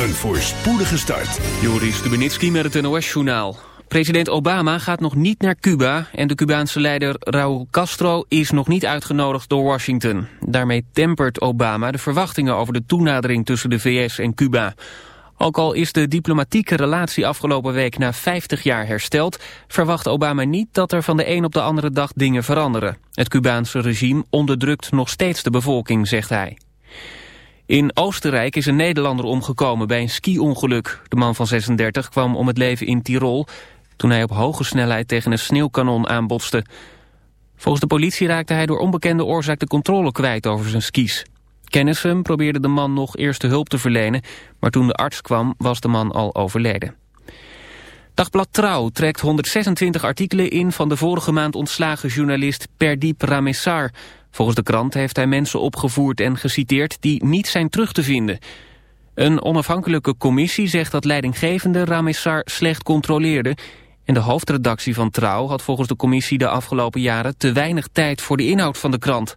Een voorspoedige start. Joris Stubenitski met het NOS-journaal. President Obama gaat nog niet naar Cuba en de Cubaanse leider Raúl Castro is nog niet uitgenodigd door Washington. Daarmee tempert Obama de verwachtingen over de toenadering tussen de VS en Cuba. Ook al is de diplomatieke relatie afgelopen week na 50 jaar hersteld... verwacht Obama niet dat er van de een op de andere dag dingen veranderen. Het Cubaanse regime onderdrukt nog steeds de bevolking, zegt hij. In Oostenrijk is een Nederlander omgekomen bij een ski-ongeluk. De man van 36 kwam om het leven in Tirol... toen hij op hoge snelheid tegen een sneeuwkanon aanbotste. Volgens de politie raakte hij door onbekende oorzaak de controle kwijt over zijn skis. Kennissen probeerde de man nog eerste hulp te verlenen... maar toen de arts kwam was de man al overleden. Dagblad Trouw trekt 126 artikelen in van de vorige maand ontslagen journalist Perdiep Ramessar... Volgens de krant heeft hij mensen opgevoerd en geciteerd die niet zijn terug te vinden. Een onafhankelijke commissie zegt dat leidinggevende Ramessar slecht controleerde... en de hoofdredactie van Trouw had volgens de commissie de afgelopen jaren... te weinig tijd voor de inhoud van de krant.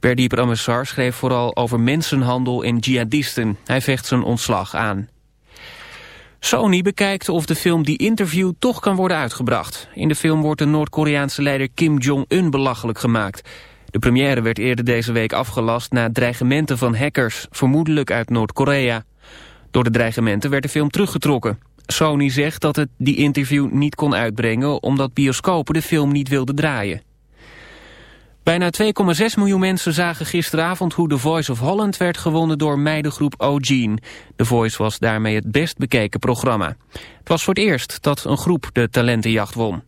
Perdiep Ramessar schreef vooral over mensenhandel en jihadisten. Hij vecht zijn ontslag aan. Sony bekijkt of de film The Interview toch kan worden uitgebracht. In de film wordt de Noord-Koreaanse leider Kim Jong-un belachelijk gemaakt... De première werd eerder deze week afgelast na dreigementen van hackers, vermoedelijk uit Noord-Korea. Door de dreigementen werd de film teruggetrokken. Sony zegt dat het die interview niet kon uitbrengen omdat bioscopen de film niet wilden draaien. Bijna 2,6 miljoen mensen zagen gisteravond hoe The Voice of Holland werd gewonnen door meidengroep O'Gene. The Voice was daarmee het best bekeken programma. Het was voor het eerst dat een groep de talentenjacht won.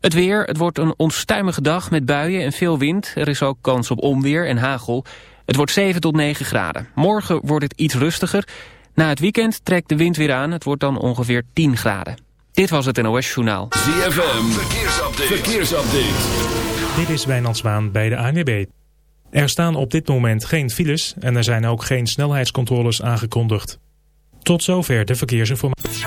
Het weer, het wordt een onstuimige dag met buien en veel wind. Er is ook kans op onweer en hagel. Het wordt 7 tot 9 graden. Morgen wordt het iets rustiger. Na het weekend trekt de wind weer aan. Het wordt dan ongeveer 10 graden. Dit was het NOS Journaal. ZFM, verkeersupdate. verkeersupdate. Dit is Wijnand bij de ANWB. Er staan op dit moment geen files en er zijn ook geen snelheidscontroles aangekondigd. Tot zover de verkeersinformatie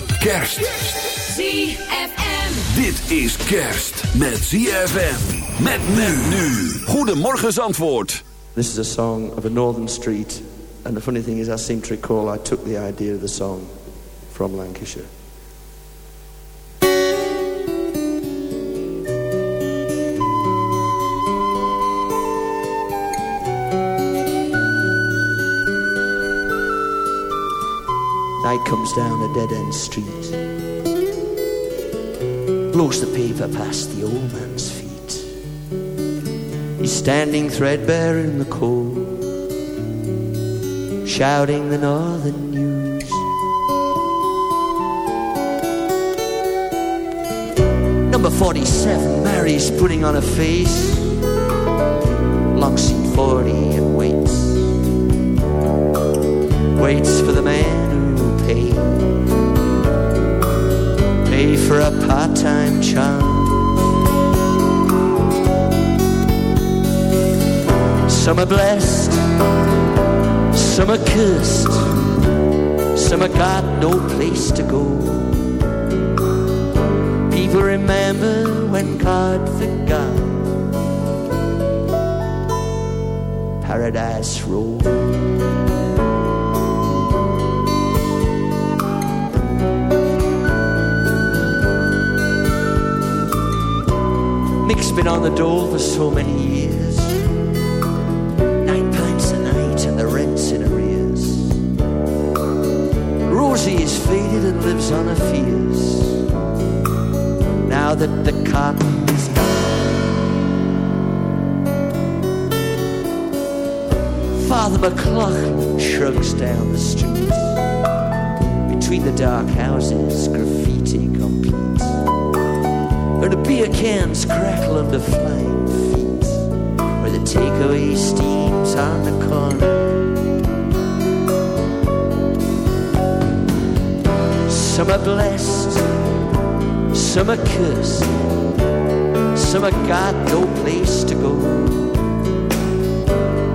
Kerst. ZFM. Dit is kerst met ZFM. Met men nu. Goedemorgen Zandvoort. This is a song of a northern street And the funny thing is, I seem to recall I took the idea of the song from Lancashire. Comes down a dead-end street Blows the paper past the old man's feet. He's standing threadbare in the cold Shouting the northern news. Number 47, Mary's putting on a face Long seen 40 and waits. Waits for the man pay for a part-time charm Some are blessed Some are cursed Some have got no place to go. People remember when God forgot Paradise Road Mick's been on the dole for so many years. Nine pints a night and the rent's in arrears. Rosie is faded and lives on her fears. Now that the cotton is gone. Father McLaughlin shrugs down the street. Between the dark houses, graffiti And the beer cans crackle under flying feet Where the takeaway steams on the corner. Some are blessed, some are cursed Some have got no place to go.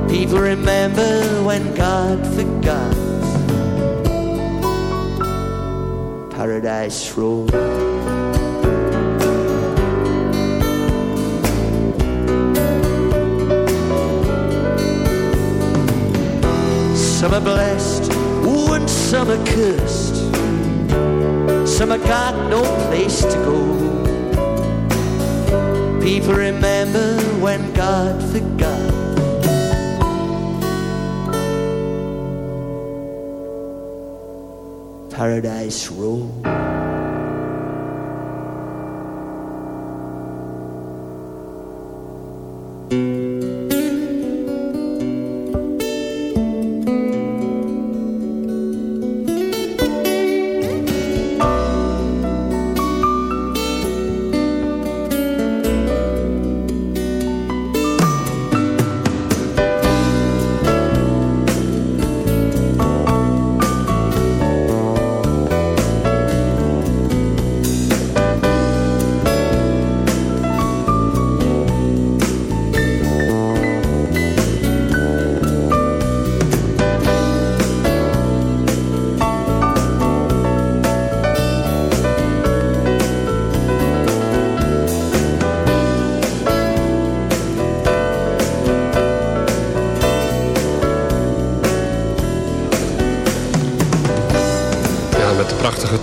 People remember when God forgot Paradise Road Some are blessed, ooh, and some are cursed. Some have got no place to go. People remember when God forgot. Paradise Road.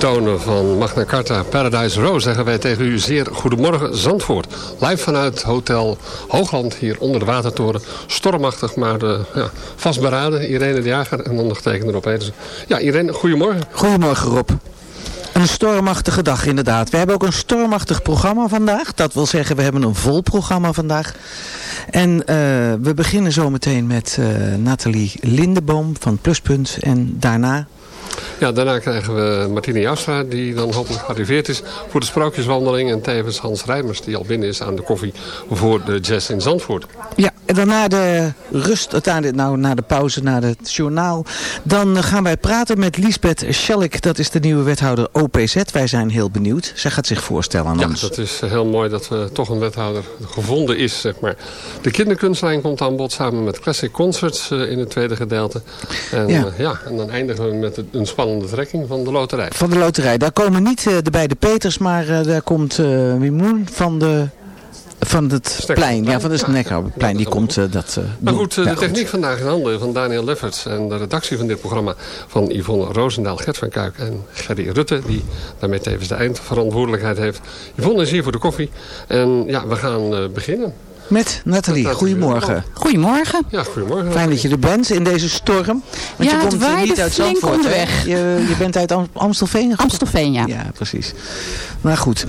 Tonen van Magna Carta Paradise Row zeggen wij tegen u zeer goedemorgen Zandvoort. Live vanuit Hotel Hoogland hier onder de Watertoren. Stormachtig, maar uh, ja, vastberaden. Irene de Jager en ondergetekend erop. Dus, ja, Irene, goedemorgen. Goedemorgen Rob. Een stormachtige dag inderdaad. We hebben ook een stormachtig programma vandaag. Dat wil zeggen, we hebben een vol programma vandaag. En uh, we beginnen zometeen met uh, Nathalie Lindeboom van Pluspunt. En daarna ja, daarna krijgen we Martine Jastra, die dan hopelijk gearriveerd is voor de sprookjeswandeling. En tevens Hans Rijmers, die al binnen is aan de koffie voor de jazz in Zandvoort. Ja, en dan na de rust, nou, na de pauze, na het journaal. Dan gaan wij praten met Lisbeth Schellik, dat is de nieuwe wethouder OPZ. Wij zijn heel benieuwd. Zij gaat zich voorstellen aan ja, ons. Ja, dat is heel mooi dat er toch een wethouder gevonden is, zeg maar. De kinderkunstlijn komt aan bod samen met Classic Concerts in het tweede gedeelte. En, ja. ja en dan eindigen we met een spannende trekking van de loterij. Van de loterij. Daar komen niet uh, de beide Peters, maar uh, daar komt uh, Mimoen van de van het plein, ja, van de Nekkerplein. Die komt uh, dat uh, Maar goed, uh, de techniek vandaag in handen van Daniel Lefferts. En de redactie van dit programma van Yvonne Roosendaal, Gert van Kuik en Gerry Rutte. Die daarmee tevens de eindverantwoordelijkheid heeft. Yvonne is hier voor de koffie. En ja, we gaan beginnen. Met Nathalie. Goedemorgen. Goedemorgen. Ja, goedemorgen. Fijn dat je er bent in deze storm. Want ja, je komt het niet uit Zandvoort. Weg. Je, je bent uit Amstelveen? Amstelveen, ja. Ja, precies. Maar goed.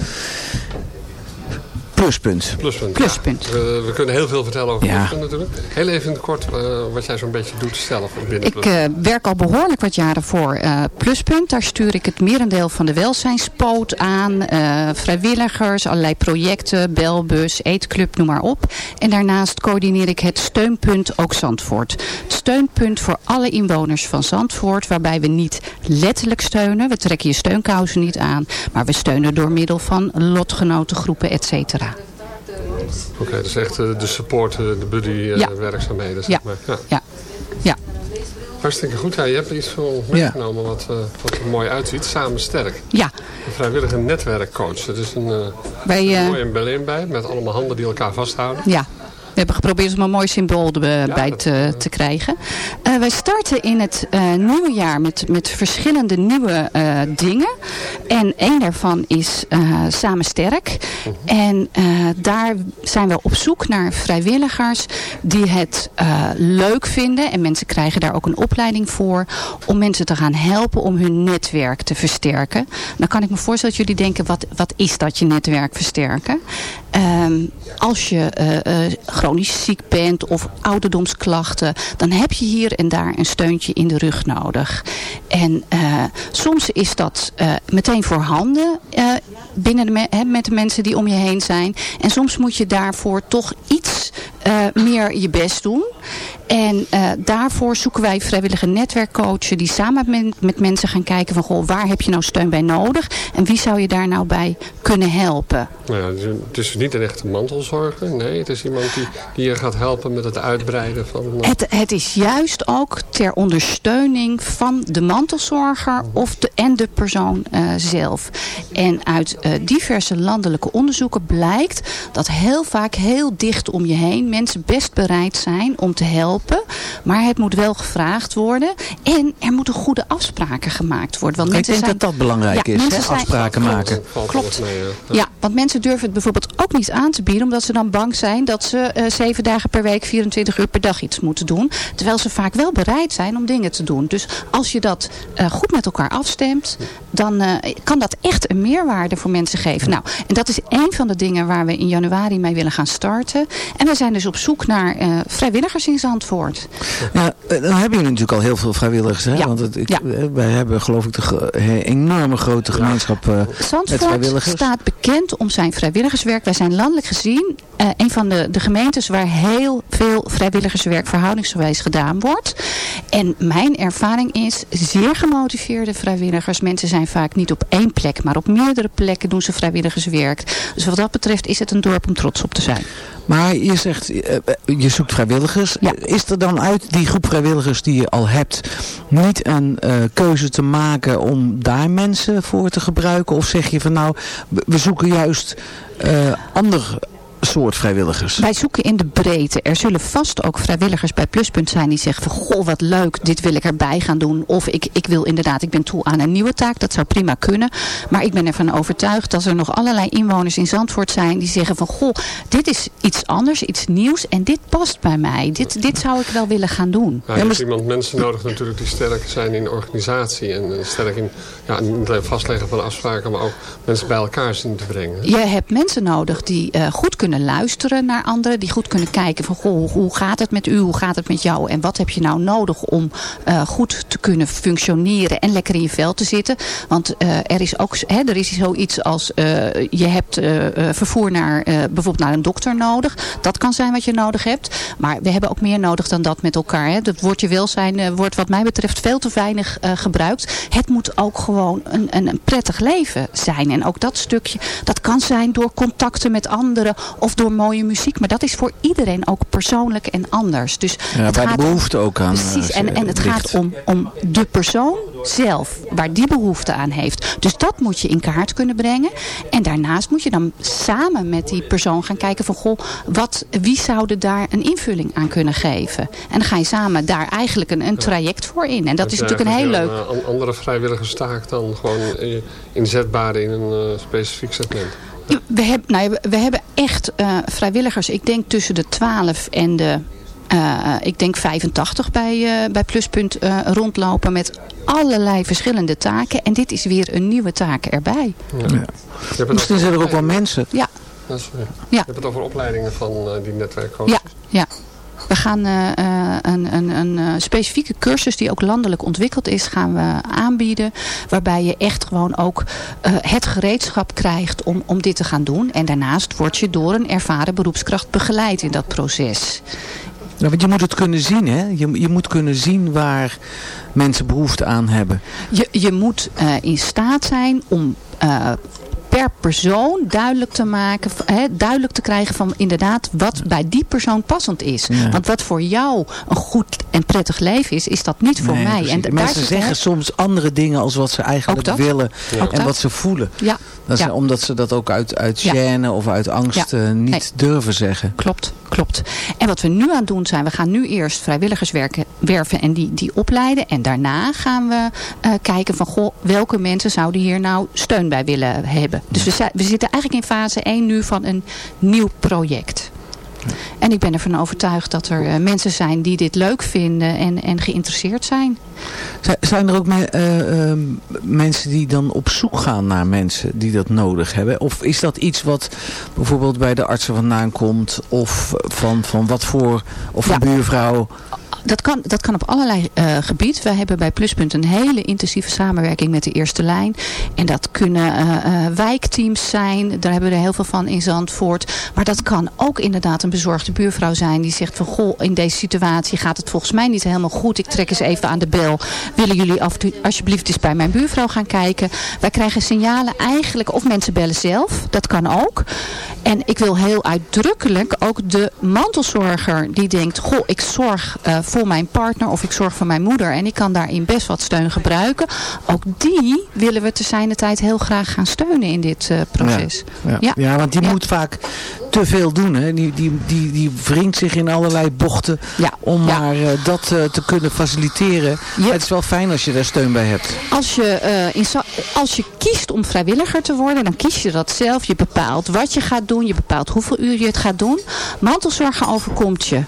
Pluspunt. Pluspunt. Pluspunt. We, we, kunnen heel veel vertellen over ja. Pluspunt natuurlijk. Heel even kort uh, wat jij zo'n beetje doet zelf binnen Ik uh, werk al behoorlijk wat jaren voor uh, Pluspunt. Daar stuur ik het merendeel van de welzijnspoot aan. vrijwilligers, allerlei projecten, belbus, eetclub, noem maar op. En daarnaast coördineer ik het steunpunt ook Zandvoort. Het steunpunt voor alle inwoners van Zandvoort. Waarbij we niet letterlijk steunen. We trekken je steunkousen niet aan. Maar we steunen door middel van lotgenotengroepen, et cetera. Oké, okay, dus echt de support, de buddy ja. werkzaamheden. Zeg ja. Maar. ja. ja. ja. Hartstikke goed. Ja, je hebt iets van meegenomen ja. wat, uh, wat er mooi uitziet. Samen sterk. Ja. Een vrijwillige netwerkcoach. Dat is een, uh, uh, een mooie embleem bij. Met allemaal handen die elkaar vasthouden. Ja. We hebben geprobeerd om een mooi symbool erbij te, te krijgen. Uh, wij starten in het uh, nieuwe jaar met, met verschillende nieuwe uh, dingen. En één daarvan is Samen Sterk. En daar zijn we op zoek naar vrijwilligers die het leuk vinden. En mensen krijgen daar ook een opleiding voor. Om mensen te gaan helpen om hun netwerk te versterken. Dan kan ik me voorstellen dat jullie denken, wat, wat is dat je netwerk versterken? Um, als je chronisch ziek bent of ouderdomsklachten, dan heb je hier en daar een steuntje in de rug nodig. En uh, soms is dat meteen voorhanden binnen de met de mensen die om je heen zijn. En soms moet je daarvoor toch iets meer je best doen. En uh, daarvoor zoeken wij vrijwillige netwerkcoachen die samen met, met, mensen gaan kijken van goh, waar heb je nou steun bij nodig en wie zou je daar nou bij kunnen helpen. Nou ja, het is niet een echte mantelzorger, nee, het is iemand die, die je gaat helpen met het uitbreiden van... Uh... Het, het is juist ook ter ondersteuning van de mantelzorger of de, en de persoon uh, zelf. En uit diverse landelijke onderzoeken blijkt dat heel vaak heel dicht om je heen mensen best bereid zijn om te helpen maar het moet wel gevraagd worden. En er moeten goede afspraken gemaakt worden. Want Ik denk zijn, dat dat belangrijk ja, is, hè? zijn- afspraken maken. Klopt. Ja, want mensen durven het bijvoorbeeld ook niet aan te bieden. Omdat ze dan bang zijn dat ze eh, zeven dagen per week, 24 uur per dag iets moeten doen. Terwijl ze vaak wel bereid zijn om dingen te doen. Dus als je dat eh, goed met elkaar afstemt. Dan eh, kan dat echt een meerwaarde voor mensen geven. Nou, en dat is één van de dingen waar we in januari mee willen gaan starten. En we zijn dus op zoek naar eh, vrijwilligers in Zandvoort. Ja, eh, dan hebben jullie natuurlijk al heel veel vrijwilligers. Hè? Want het, ik, Ja. eh, wij hebben geloof ik de enorme grote gemeenschap met Zandvoort staat bekend om zijn vrijwilligerswerk. Wij zijn landelijk gezien een van de, de gemeentes waar heel veel vrijwilligerswerk verhoudingsgewijs gedaan wordt. En mijn ervaring is zeer gemotiveerde vrijwilligers. Mensen zijn vaak niet op één plek, maar op meerdere plekken doen ze vrijwilligerswerk. Dus wat dat betreft is het een dorp om trots op te zijn. Maar je zegt, eh, eh, je zoekt vrijwilligers. Is er dan uit die groep vrijwilligers die je al hebt, niet een eh, keuze te maken om daar mensen voor te gebruiken? Of zeg je van nou, we zoeken juist ander soort vrijwilligers? Wij zoeken in de breedte. Er zullen vast ook vrijwilligers bij Pluspunt zijn die zeggen van goh wat leuk, dit wil ik erbij gaan doen. Of ik, ik wil inderdaad, ik ben toe aan een nieuwe taak. Dat zou prima kunnen. Maar ik ben ervan overtuigd dat er nog allerlei inwoners in Zandvoort zijn die zeggen van goh, dit is iets anders, iets nieuws en dit past bij mij. Dit, dit zou ik wel willen gaan doen. Ja, je hebt iemand mensen nodig natuurlijk die sterk zijn in organisatie. En eh, sterk in ja, niet alleen vastleggen van afspraken, maar ook mensen bij elkaar zien te brengen. Je hebt mensen nodig die eh, goed kunnen luisteren naar anderen. Die goed kunnen kijken van goh, hoe- gaat het met u, hoe gaat het met jou. En wat heb je nou nodig om eh, goed te kunnen functioneren en lekker in je vel te zitten. Want eh, er is ook hè, er is zoiets als eh, je hebt vervoer naar bijvoorbeeld naar een dokter nodig. Dat kan zijn wat je nodig hebt. Maar we hebben ook meer nodig dan dat met elkaar. Hè. Dat woordje welzijn wordt wat mij betreft veel te weinig gebruikt. Het moet ook gewoon een, een, een prettig leven zijn. En ook dat stukje, dat kan zijn door contacten met anderen of door mooie muziek. Maar dat is voor iedereen ook persoonlijk en anders. Dus Ja, het waar de gaat behoefte ook aan Precies, eh, en, en het ligt. gaat om, om de persoon zelf, waar die behoefte aan heeft. Dus dat moet je in kaart kunnen brengen. En daarnaast moet je dan samen met die persoon gaan kijken van, goh, wat, wie zouden daar een invulling aan kunnen geven? En dan ga je samen daar eigenlijk een, een traject voor in. En dat is natuurlijk een heel leuk... Een eh, andere vrijwilligerstaak dan gewoon inzetbaar in een uh, specifiek segment. We, hebben, nou, we hebben echt uh, vrijwilligers, ik denk tussen de 12 en de uh, ik denk 85 bij, uh, bij Pluspunt uh, rondlopen met allerlei verschillende taken. En dit is weer een nieuwe taak erbij. Ja. Ja. Misschien zijn er ook wel mensen. Ja. Dat is, ja. Je hebt het over opleidingen van die netwerkcoaches. Ja, ja. We gaan uh, een, een, een specifieke cursus die ook landelijk ontwikkeld is, gaan we aanbieden. Waarbij je echt gewoon ook uh, het gereedschap krijgt om, om dit te gaan doen. En daarnaast word je door een ervaren beroepskracht begeleid in dat proces. Ja, want je moet het kunnen zien, hè? Je, je moet kunnen zien waar mensen behoefte aan hebben. Je, je moet uh, in staat zijn om uh, per persoon duidelijk te maken, duidelijk te krijgen van inderdaad wat bij die persoon passend is. Ja. Want wat voor jou een goed en prettig leven is, is dat niet voor nee, mij. En mensen zeggen soms andere dingen als wat ze eigenlijk willen ja. en wat ze voelen. Ja. Dat is omdat ze dat ook uit, uit gêne of uit angst uh, niet nee. durven zeggen. Klopt, klopt. En wat we nu aan het doen zijn, we gaan nu eerst vrijwilligers werken, werven en die, die opleiden. En daarna gaan we uh, kijken van, goh, welke mensen zouden hier nou steun bij willen hebben. Dus we, we zitten eigenlijk in fase 1 nu van een nieuw project. En ik ben ervan overtuigd dat er uh, mensen zijn die dit leuk vinden en, en geïnteresseerd zijn. Zijn er ook me, uh, uh, mensen die dan op zoek gaan naar mensen die dat nodig hebben? Of is dat iets wat bijvoorbeeld bij de artsen vandaan komt? Of van, van wat voor, of een ja. buurvrouw? Dat kan, dat kan op allerlei uh, gebied. We hebben bij Pluspunt een hele intensieve samenwerking met de eerste lijn. En dat kunnen uh, uh, wijkteams zijn. Daar hebben we er heel veel van in Zandvoort. Maar dat kan ook inderdaad een bezorgde buurvrouw zijn. Die zegt van goh, in deze situatie gaat het volgens mij niet helemaal goed. Ik trek eens even aan de bel. Willen jullie af, alsjeblieft eens bij mijn buurvrouw gaan kijken? Wij krijgen signalen eigenlijk. Of mensen bellen zelf. Dat kan ook. En ik wil heel uitdrukkelijk ook de mantelzorger die denkt. Goh, ik zorg voor mijn partner of ik zorg voor mijn moeder. En ik kan daarin best wat steun gebruiken. Ook die willen we te zijner tijd heel graag gaan steunen in dit uh, proces. Ja, ja. ja. ja want die moet vaak te veel doen. Hè? Die, die, die, die wringt zich in allerlei bochten om maar uh, dat uh, te kunnen faciliteren. Het is wel fijn als je daar steun bij hebt. Als je, in, als je kiest om vrijwilliger te worden, dan kies je dat zelf. Je bepaalt wat je gaat doen. Je bepaalt hoeveel uur je het gaat doen. Mantelzorgen overkomt je.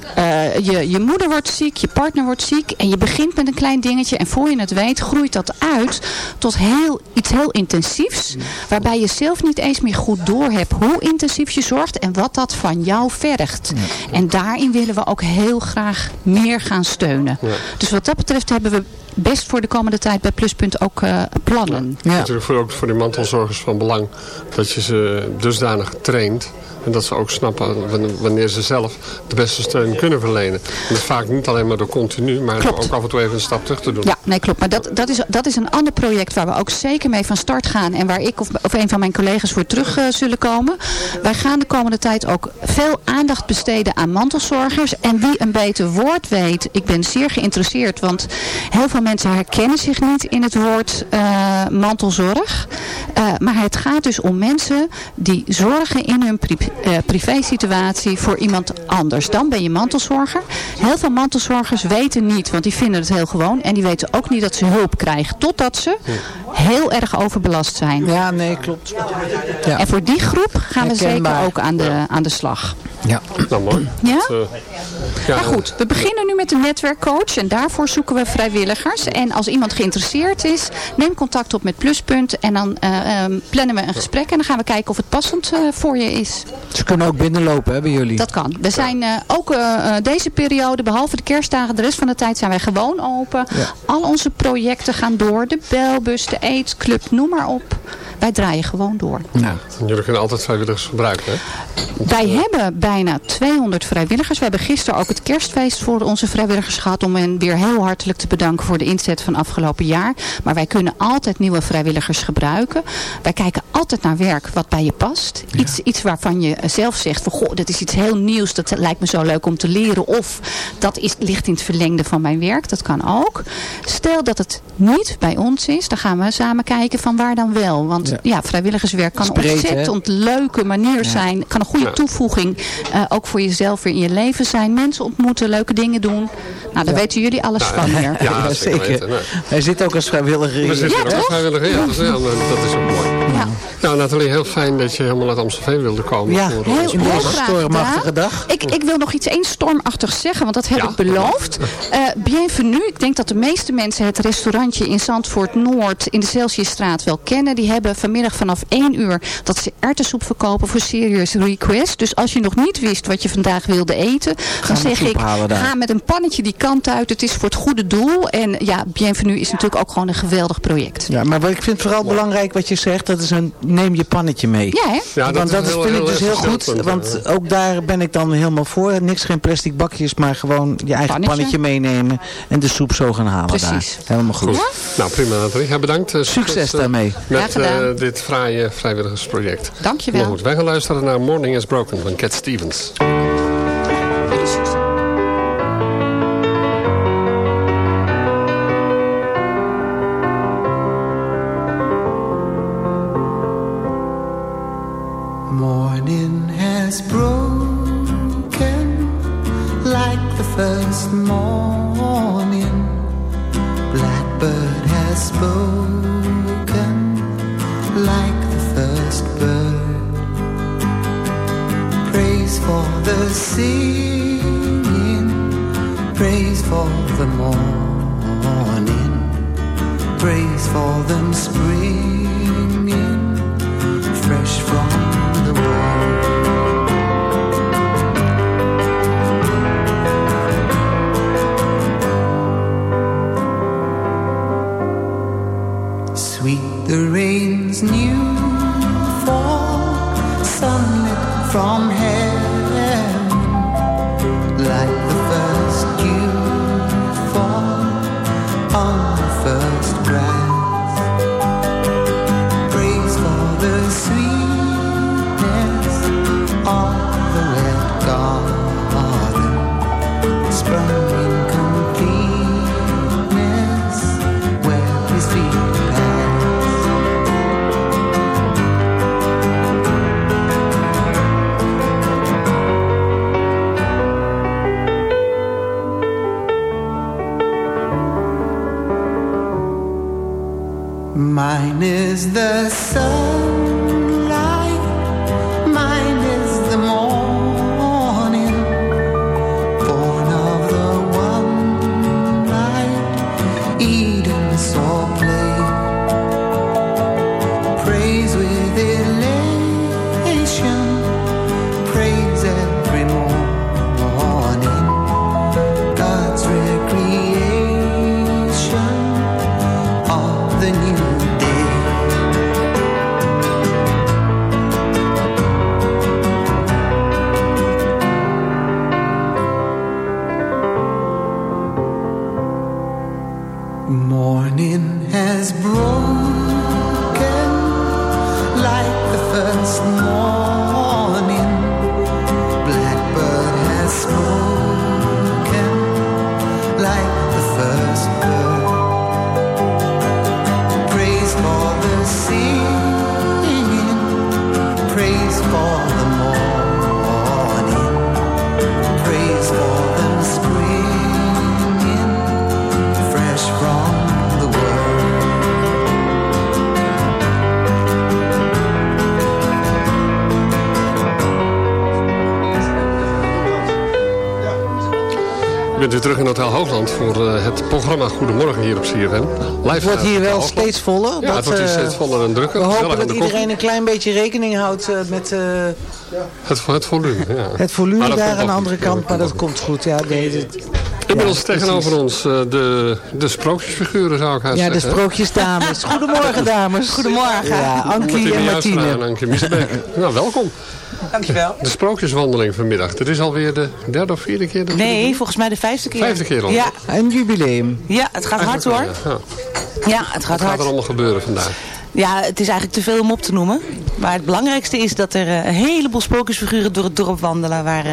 je. Je moeder wordt ziek je partner wordt ziek en je begint met een klein dingetje en voor je het weet groeit dat uit tot heel, iets heel intensiefs. Waarbij je zelf niet eens meer goed doorhebt hoe intensief je zorgt en wat dat van jou vergt. En daarin willen we ook heel graag meer gaan steunen. Dus wat dat betreft hebben we best voor de komende tijd bij Pluspunt ook uh, plannen. Ja. Natuurlijk voor, ook voor die mantelzorgers van belang dat je ze dusdanig traint en dat ze ook snappen wanneer ze zelf de beste steun kunnen verlenen. En dat vaak niet alleen maar door continu, maar klopt. ook af en toe even een stap terug te doen. Ja, nee klopt. Maar dat, dat, is, dat is een ander project waar we ook zeker mee van start gaan. En waar ik of, of een van mijn collega's voor terug uh, zullen komen. Wij gaan de komende tijd ook veel aandacht besteden aan mantelzorgers. En wie een beter woord weet, ik ben zeer geïnteresseerd. Want heel veel mensen herkennen zich niet in het woord uh, mantelzorg. Uh, maar het gaat dus om mensen die zorgen in hun pri uh, privésituatie voor iemand anders. Dan ben je mantelzorger. Heel veel mantelzorgers weten niet, want die vinden het heel gewoon. En die weten ook niet dat ze hulp krijgen. Totdat ze heel erg overbelast zijn. Ja, nee, klopt. Ja. En voor die groep gaan we zeker ook aan de, aan de slag. Ja. Nou, mooi. Ja? Dat, uh, ja? Maar goed, we beginnen nu met een netwerkcoach. En daarvoor zoeken we vrijwilligers. En als iemand geïnteresseerd is, neem contact op met Pluspunt. En dan uh, um, plannen we een gesprek. En dan gaan we kijken of het passend uh, voor je is. Ze kunnen ook binnenlopen hè, bij jullie? Dat kan. We zijn ook deze periode, behalve de kerstdagen, de rest van de tijd zijn wij gewoon open. Ja. Al onze projecten gaan door. De belbus, de aidsclub, noem maar op. wij draaien gewoon door. Ja. Jullie kunnen altijd vrijwilligers gebruiken, hè? Wij hebben bijna 200 vrijwilligers. We hebben gisteren ook het kerstfeest voor onze vrijwilligers gehad. Om hen weer heel hartelijk te bedanken voor de inzet van afgelopen jaar. Maar wij kunnen altijd nieuwe vrijwilligers gebruiken. Wij kijken altijd naar werk wat bij je past. Iets, iets waarvan je zelf zegt van goh, dat is iets heel nieuws. Dat lijkt me zo leuk om te leren. Of dat is, ligt in het verlengde van mijn werk. Dat kan ook. Stel dat het niet bij ons is. Dan gaan we samen kijken van waar dan wel. Want ja, vrijwilligerswerk kan een ontzettend leuke manier zijn. Kan een goede toevoeging uh, ook voor jezelf weer in je leven zijn. Mensen ontmoeten, leuke dingen doen. Nou, daar weten jullie alles van hier. Ja, zeker. Hij zit ook als vrijwilliger. We zitten ook als vrijwilliger, ja. Dat is, dat is ook mooi. Ja. Nou, Nathalie, heel fijn dat je helemaal uit Amstelveen wilde komen. Ja, voor, heel, stormachtige dag. Ik, ik wil nog iets één stormachtig zeggen, want dat heb ik beloofd. Uh, bienvenue. Ik denk dat de meeste mensen het restaurantje in Zandvoort Noord in de Celsiusstraat wel kennen. Die hebben vanmiddag vanaf 1 uur dat ze erwtensoep verkopen voor Serious Request. Dus als je nog niet wist wat je vandaag wilde eten, dan zeg ik, ga met een pannetje die kant uit. Het is voor het goede doel. En ja, Bienvenue is natuurlijk ook gewoon een geweldig project. Ja, maar wat ik vind vooral belangrijk wat je zegt, dat is een neem je pannetje mee. Ja, hè? Ja, want dat, heel, vind heel ik dus heel goed. punt, Want ja. ook daar ben ik dan helemaal voor. Niks geen plastic bakjes, maar gewoon je eigen Pannetje. pannetje meenemen. En de soep zo gaan halen Precies. daar. Helemaal goed. Nou, prima Nathalie. Ja, bedankt. Eh, Succes eh, daarmee. Met eh, dit fraaie vrijwilligersproject. Dankjewel. Nou goed, wij gaan luisteren naar Morning is Broken van Cat Stevens. Mine is the sunlight, terug in Hotel Hoogland voor eh, het programma Goedemorgen hier op CFM. Het wordt hier wel Hoogland. steeds voller. Ja, Dat, het wordt hier eh, steeds voller en drukker. We hopen aan dat iedereen een klein beetje rekening houdt eh, met eh, Het, het volume, ja. het volume daar aan de andere kant. Ja, Maar dat komt goed. Ja, dit- Inmiddels tegenover ons uh, de, de sprookjesfiguren zou ik haast Ja, de sprookjesdames. Goedemorgen dames. Goedemorgen. Ja, Ankie en Martine. Ankie Miesbeek. nou, welkom. Dankjewel. De sprookjeswandeling vanmiddag. Dit is alweer de derde of vierde keer? Dat nee, volgens mij de vijfde keer. Vijfde keer al? Ja. Een jubileum. Ja, het gaat hard hoor. Ja. ja, het gaat Wat hard. gaat er allemaal gebeuren vandaag? Ja, het is eigenlijk te veel om op te noemen. Maar het belangrijkste is dat er uh, een heleboel sprookjesfiguren door het dorp wandelen. Waar uh,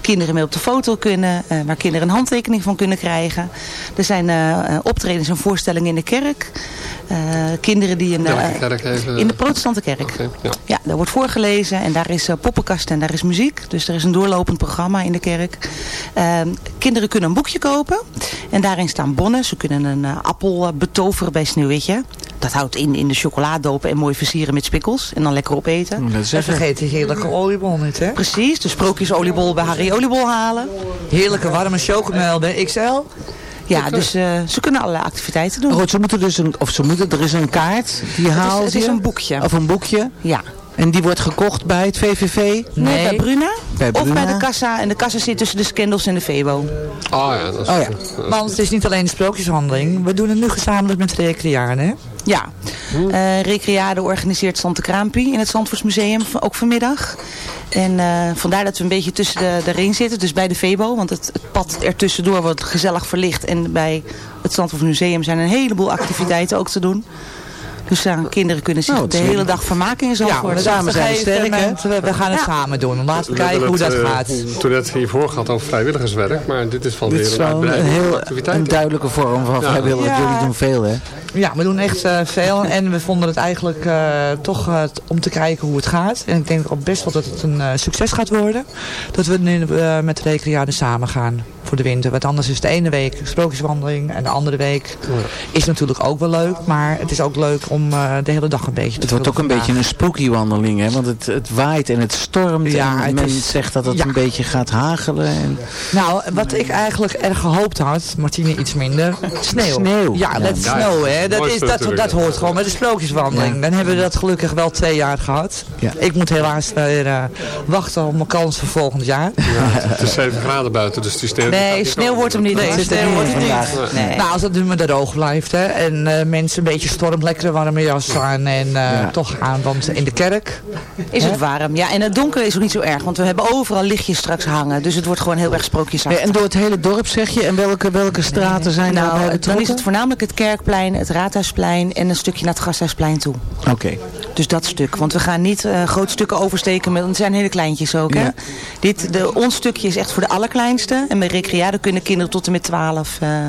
kinderen mee op de foto kunnen. Uh, waar kinderen een handtekening van kunnen krijgen. Er zijn optredens en voorstellingen in de kerk. kinderen die een... Kerk even? In de protestante kerk. Okay, ja. ja, daar wordt voorgelezen. En daar is poppenkast en daar is muziek. Dus er is een doorlopend programma in de kerk. Ehm, kinderen kunnen een boekje kopen. En daarin staan bonnen. Ze kunnen een appel betoveren bij Sneeuwwitje. Dat houdt in in de chocoladopen en mooi versieren met spikkels. En dan lekker opeten. Dat is en vergeet die heerlijke oliebol niet, hè? Precies, de sprookjesoliebol bij Harry Oliebol halen. Heerlijke warme chocomel bij XL. Ja, dus uh, ze kunnen allerlei activiteiten doen. Oh, goed, ze moeten dus een, of ze moeten, er is een kaart, die haalt het is, het is een boekje. Of een boekje? Ja. En die wordt gekocht bij het VVV? Nee, nee bij, Bruna. bij Bruna. Of bij de kassa. En de kassa zit tussen de Skendels en de Febo. Oh ja, dat is, oh, ja. Want het is niet alleen de sprookjeshandeling. We doen het nu gezamenlijk met Recrearen, hè? Ja. Uh, Recreade organiseert Sante Kraampie in het Zandvoortsmuseum, ook vanmiddag. En uh, vandaar dat we een beetje tussen de, de zitten, dus bij de Febo. Want het, het pad ertussendoor wordt gezellig verlicht. En bij het Zandvoortsmuseum zijn een heleboel activiteiten ook te doen. Dus ja, kinderen kunnen zich Nou, de hele dag vermaken in Zandvoort. Ja, samen zijn we sterk, hè? We, we gaan het Ja. samen doen. Laten we kijken hoe dat eh, gaat. Toen het hiervoor gaat over vrijwilligerswerk, maar dit is van Dit weer is een wel een, heel, een duidelijke vorm van Ja. vrijwillig. Ja. Jullie doen veel, hè? Ja, we doen echt eh, veel. En we vonden het eigenlijk eh, toch om te kijken hoe het gaat. En ik denk ook best wel dat het een succes gaat worden. Dat we nu met de samen gaan voor de winter. Want anders is de ene week sprookjeswandeling. En de andere week is natuurlijk ook wel leuk. Maar het is ook leuk om eh, de hele dag een beetje te Het wordt ook een beetje een spooky wandeling, hè? Want het, het waait en het stormt. Ja, en het men is- zegt dat het ja. een beetje gaat hagelen. En... Nou, wat ik eigenlijk erg gehoopt had, Martine iets minder, sneeuw. Sneeuw. Ja, dat is sneeuw, hè. Dat, is, dat, dat hoort gewoon met de sprookjeswandeling. Ja. Dan hebben we dat gelukkig wel twee jaar gehad. Ja. Ik moet helaas weer eh, wachten op mijn kans voor volgend jaar. Ja, het is 7 graden buiten, dus die sneeuw... Nee, sneeuw wordt hem niet. Nee, sneeuw Sneeuw wordt het hem niet. Nee. Nou, als het nu maar droog blijft, hè. En eh, mensen een beetje storm, lekkere warme jas aan en eh, Ja. toch gaan. Want in de kerk, Is het warm? Ja, en het donker is ook niet zo erg. Want we hebben overal lichtjes straks hangen. Dus het wordt gewoon heel erg sprookjesachtig. Nee, en door het hele dorp zeg je? En welke, welke straten zijn daarbij Nou, dan is het voornamelijk het Kerkplein, het Raadhuisplein en een stukje naar het Gasthuisplein toe. Oké. Dus dat stuk. Want we gaan niet eh grote stukken oversteken. Met, het zijn hele kleintjes ook. Hè? Ja. Dit, de, ons stukje is echt voor de allerkleinste. En bij Recreade kunnen kinderen tot en met 12 eh eh,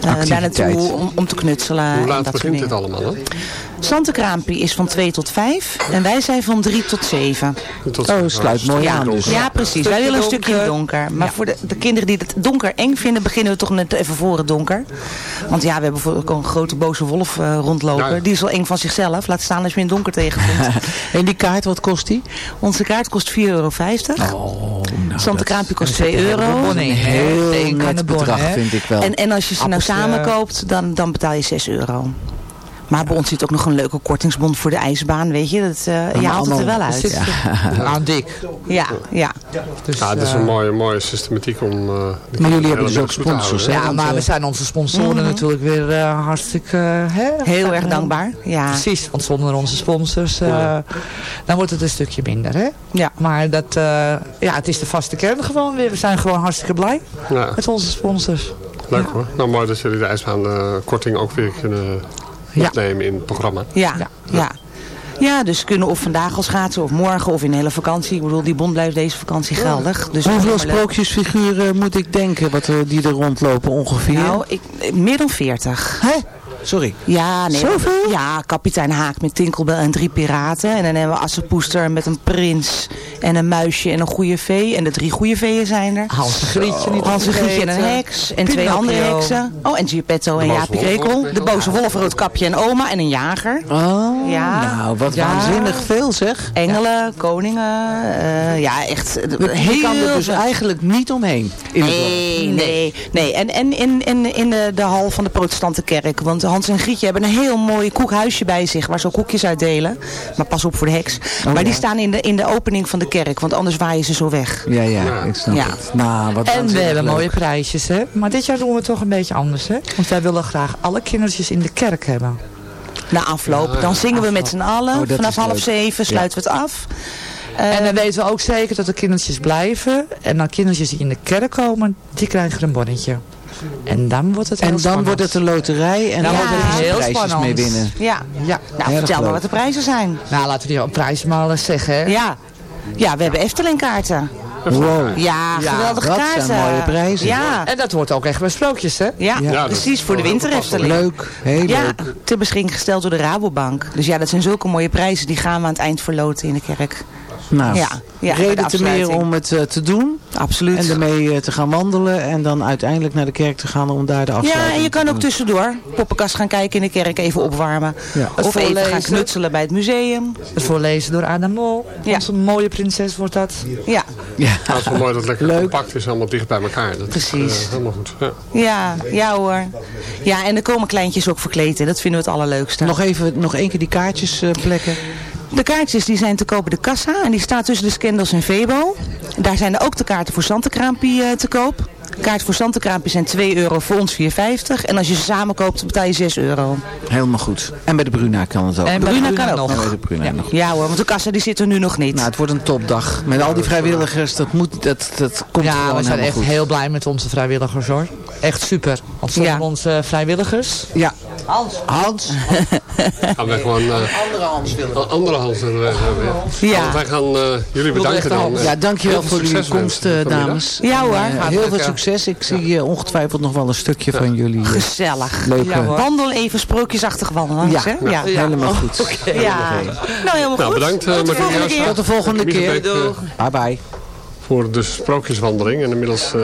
daar Activiteit. naartoe om, om te knutselen. Hoe en laat dat soort begint dit dingen. allemaal, hè? Santekraampie is van 2 tot 5. En wij zijn van 3 tot 7. Tot Oh, sluit mooi Ja, aan dus. ja, precies. Wij willen een stukje in het donker. Maar voor de, de kinderen die het donker eng vinden, beginnen we toch net even voor het donker. Want ja, we hebben bijvoorbeeld ook een grote boze wolf eh, rondlopen. Ja. Die is wel eng van zichzelf. Laat staan als je in het donker tegenkomt. En die kaart, wat kost die? Onze kaart kost 4,50 euro. Oh, nou, Santekraampje kost En 2 er zitten euro. hè? heel Denk aan net bedrag, vind ik wel. En, en als je ze nou samen eh, koopt, dan, dan betaal je 6 euro. Maar bij ons zit ook nog een leuke kortingsbon voor de ijsbaan, weet je. Dat, eh, je haalt het er wel uit. zit nou dik. Ja, ja. Dus, Ja, het is eh, een mooie, mooie systematiek om... eh, de Maar jullie hebben dus ook sponsors, hè? ja, maar we eh, zijn onze sponsoren natuurlijk weer eh, hartstikke... hè, Heel erg eh, dankbaar. Ja. Precies, want zonder onze sponsors, eh, dan wordt het een stukje minder. Hè? Ja. Maar dat, eh, ja, het is de vaste kern gewoon weer. We zijn gewoon hartstikke blij Ja, met onze sponsors. Leuk hoor. Nou, mooi dat jullie de ijsbaan eh, korting ook weer kunnen Ja. opnemen in het programma. Ja, ja. ja. dus kunnen of vandaag al schaatsen of morgen of in de hele vakantie. Ik bedoel, die bon blijft deze vakantie geldig. Dus Hoeveel sprookjesfiguren moet ik denken wat, er- die er rondlopen ongeveer? Nou, ik, meer dan 40. Hè? Sorry. Ja, nee. Zoveel? Ja, kapitein Haak met Tinkelbel en drie piraten. En dan hebben we Assepoester met een prins en een muisje en een goede vee. En de drie goede veeën zijn er. Hans Grietje niet Hans en Grietje en een heks. En twee andere heksen. Oh, en Giappetto en De boze Jaapie wolf Krekel. De boze wolf, roodkapje en oma en een jager. Oh, Ja. nou, wat Ja. waanzinnig veel zeg. Engelen, koningen. eh, ja, echt eh, Je heel kan er dus eigenlijk niet omheen. In het dorp. Nee, nee, nee. En, en in, in, in de, de hal van de protestante kerk. Want Hans en Grietje hebben een heel mooi koekhuisje bij zich. Waar ze ook koekjes uitdelen. Maar pas op voor de heks. maar ja. die staan in de, in de opening van de kerk. Want anders waaien ze zo weg. Ja, ja, ik snap Ja. het. Nou, wat En we hebben leuk. mooie prijsjes, hè. Maar dit jaar doen we het toch een beetje anders, hè. Want wij willen graag alle kindertjes in de kerk hebben. Na afloop. Dan zingen we met z'n allen. Oh, Vanaf half leuk. zeven sluiten we het af. en dan weten we ook zeker dat de kindertjes blijven. En dan kindertjes die in de kerk komen, die krijgen een bonnetje. En dan wordt het En dan spannend. wordt het een loterij en Dan het worden er heel prijsjes spannend. mee winnen. Ja. Ja. Nou, vertel maar wat de prijzen zijn. Nou, laten we die prijs maar eens zeggen, hè. Ja. Ja, we hebben Efteling kaarten. Wow. Ja, geweldige dat kaarten. zijn mooie prijzen. Ja. En dat wordt ook echt bij sprookjes, hè? Ja, Ja, precies, voor de winter Efteling. Leuk, heel ja, leuk. ter beschikking gesteld door de Rabobank. Dus ja, dat zijn zulke mooie prijzen. Die gaan we aan het eind verloten in de kerk. Nou, Ja, ja, reden te meer om het eh, te doen. Absoluut. En ermee eh, te gaan wandelen en dan uiteindelijk naar de kerk te gaan om daar de afsluiting Ja, en je kan ook tussendoor poppenkast gaan kijken in de kerk, even opwarmen. Ja. Of even gaan knutselen bij het museum. Het voorlezen door Adam Mol. Ja. Onze mooie prinses wordt dat. Ja, Ja. Ja, het is wel mooi dat het lekker compact is, allemaal dicht bij elkaar. Dat Precies. Is, eh, helemaal goed. Ja. ja, ja hoor. Ja, en er komen kleintjes ook verkleed in. Dat vinden we het allerleukste. Nog even, nog één keer die kaartjes eh, plekken. De kaartjes die zijn te kopen de kassa. En die staat tussen de Skendels en Febo. Daar zijn er ook de kaarten voor Santekraampie eh, te koop. Kaart voor Santekraampie zijn 2 euro, voor ons 4,50. En als je ze samen koopt, betaal je 6 euro. Helemaal goed. En bij de Bruna kan het ook. En bij de Bruna kan ook En nog. bij de Bruna nog. Ja hoor, want de kassa die zit er nu nog niet. Nou, het wordt een topdag. Met al die vrijwilligers, dat, moet, dat, dat komt Ja, gewoon we zijn echt goed. heel blij met onze vrijwilligers, hoor. Echt super. Want Ja. onze vrijwilligers... Ja. Hans. Hans. Gaan we gewoon... eh, Andere Hans willen. andere hand willen we hebben. Ja. Want wij gaan eh, jullie bedanken dan. Ja, dankjewel voor jullie komst, eh, dames. Ja hoor. En, heel veel succes. Ik zie ongetwijfeld nog wel een stukje van jullie. Gezellig. Leuke- Wandel even sprookjesachtig wandelen. Ja, hè? ja, helemaal goed. Ja. Nou, helemaal Nou, goed. bedankt, eh, Tot de volgende keer. Tot de volgende keer. Bye bye. Voor de sprookjeswandeling. En inmiddels eh,